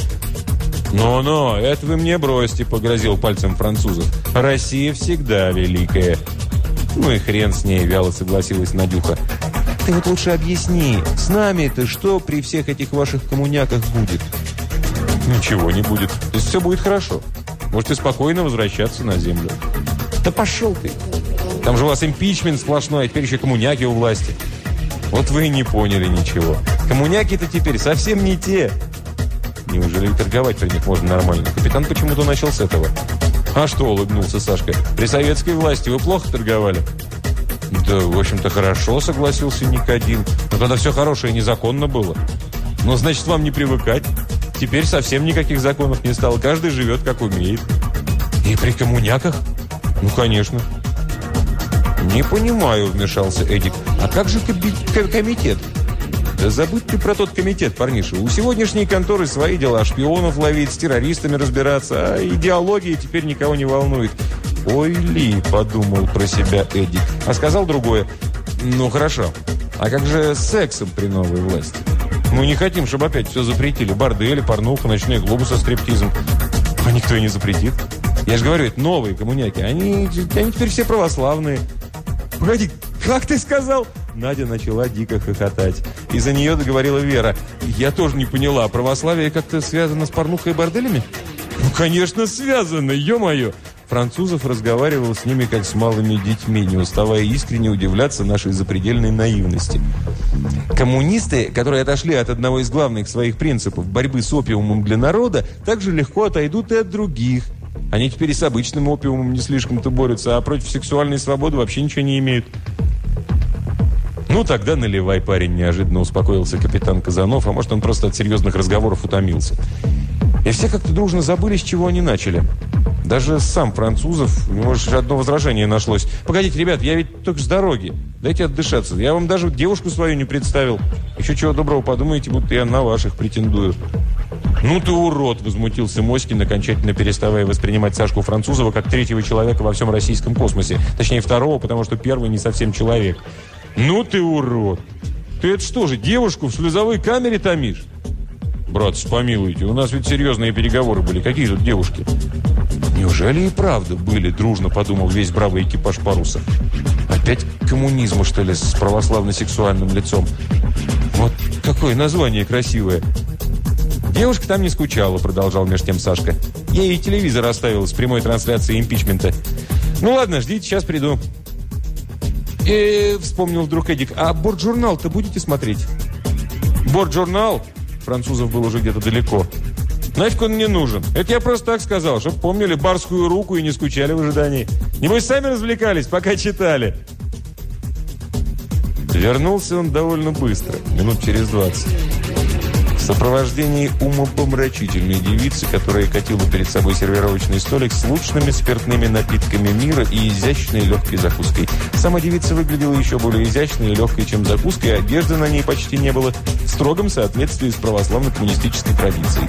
«Но-но, это вы мне бросьте», — погрозил пальцем французов. «Россия всегда великая». «Ну и хрен с ней», — вяло согласилась Надюха. «Ты вот лучше объясни, с нами-то что при всех этих ваших коммуняках будет?» «Ничего не будет. То есть все будет хорошо. Можете спокойно возвращаться на землю». «Да пошел ты!» Там же у вас импичмент сплошной, а теперь еще коммуняки у власти. Вот вы и не поняли ничего. Коммуняки-то теперь совсем не те. Неужели торговать при них можно нормально? Капитан почему-то начал с этого. А что, улыбнулся Сашка. При советской власти вы плохо торговали? Да, в общем-то, хорошо, согласился Никодим. Но тогда все хорошее незаконно было. Но значит, вам не привыкать. Теперь совсем никаких законов не стало. Каждый живет, как умеет. И при коммуняках? Ну, конечно. «Не понимаю», — вмешался Эдик. «А как же комитет?» «Да забудь ты про тот комитет, парниша. У сегодняшней конторы свои дела. Шпионов ловить, с террористами разбираться. А идеология теперь никого не волнует». «Ой, Ли», — подумал про себя Эдик. А сказал другое. «Ну, хорошо. А как же с сексом при новой власти? Мы не хотим, чтобы опять все запретили. Бордели, порнуха, ночные клубы со стриптизом. А никто и не запретит. Я же говорю, это новые коммуняки. Они, они теперь все православные. «Погоди, как ты сказал?» Надя начала дико хохотать. Из-за нее договорила Вера. «Я тоже не поняла, православие как-то связано с порнухой и борделями?» «Ну, конечно, связано, ё-моё!» Французов разговаривал с ними, как с малыми детьми, не уставая искренне удивляться нашей запредельной наивности. Коммунисты, которые отошли от одного из главных своих принципов борьбы с опиумом для народа, также легко отойдут и от других – Они теперь и с обычным опиумом не слишком-то борются, а против сексуальной свободы вообще ничего не имеют. «Ну, тогда наливай, парень», – неожиданно успокоился капитан Казанов, а может, он просто от серьезных разговоров утомился. И все как-то дружно забыли, с чего они начали. Даже сам французов, у него же одно возражение нашлось. «Погодите, ребят, я ведь только с дороги. Дайте отдышаться. Я вам даже девушку свою не представил. Еще чего доброго подумаете, будто я на ваших претендую». «Ну ты урод!» – возмутился Моськин, окончательно переставая воспринимать Сашку Французова как третьего человека во всем российском космосе. Точнее, второго, потому что первый не совсем человек. «Ну ты урод! Ты это что же, девушку в слезовой камере томишь?» «Братцы, помилуйте, у нас ведь серьезные переговоры были. Какие тут девушки?» «Неужели и правда были?» – дружно подумал весь бравый экипаж паруса. «Опять коммунизма, что ли, с православно-сексуальным лицом? Вот какое название красивое!» «Девушка там не скучала», – продолжал меж тем Сашка. «Я ей телевизор оставил с прямой трансляцией импичмента. Ну ладно, ждите, сейчас приду». «Э, вспомнил вдруг Эдик, а борт-журнал-то будете смотреть?» «Борт-журнал?» Французов был уже где-то далеко. Нафиг он мне нужен? Это я просто так сказал, чтобы помнили барскую руку и не скучали в ожидании. Небось, сами развлекались, пока читали. Вернулся он довольно быстро, минут через двадцать сопровождении умопомрачительной девицы, которая катила перед собой сервировочный столик с лучшими спиртными напитками мира и изящной легкой закуской. Сама девица выглядела еще более изящной и легкой, чем закуска, одежды на ней почти не было, в строгом соответствии с православно-коммунистической традицией.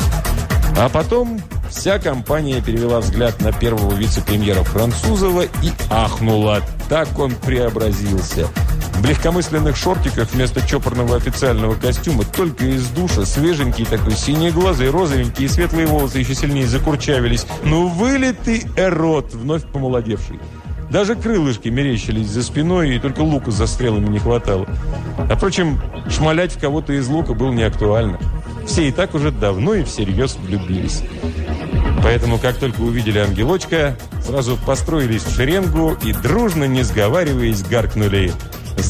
А потом вся компания перевела взгляд на первого вице-премьера Французова и ахнула. Так он преобразился. В легкомысленных шортиках вместо чопорного официального костюма только из душа, свеженький такой, синие глаза и розовенькие, светлые волосы еще сильнее закурчавились. Ну, вылитый эрот, вновь помолодевший. Даже крылышки мерещились за спиной, и только лука за стрелами не хватало. А, впрочем, шмалять в кого-то из лука было не актуально. Все и так уже давно и всерьез влюбились. Поэтому, как только увидели ангелочка, сразу построились в шеренгу и, дружно не сговариваясь, гаркнули –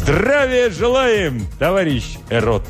Здравия желаем, товарищ Эрот!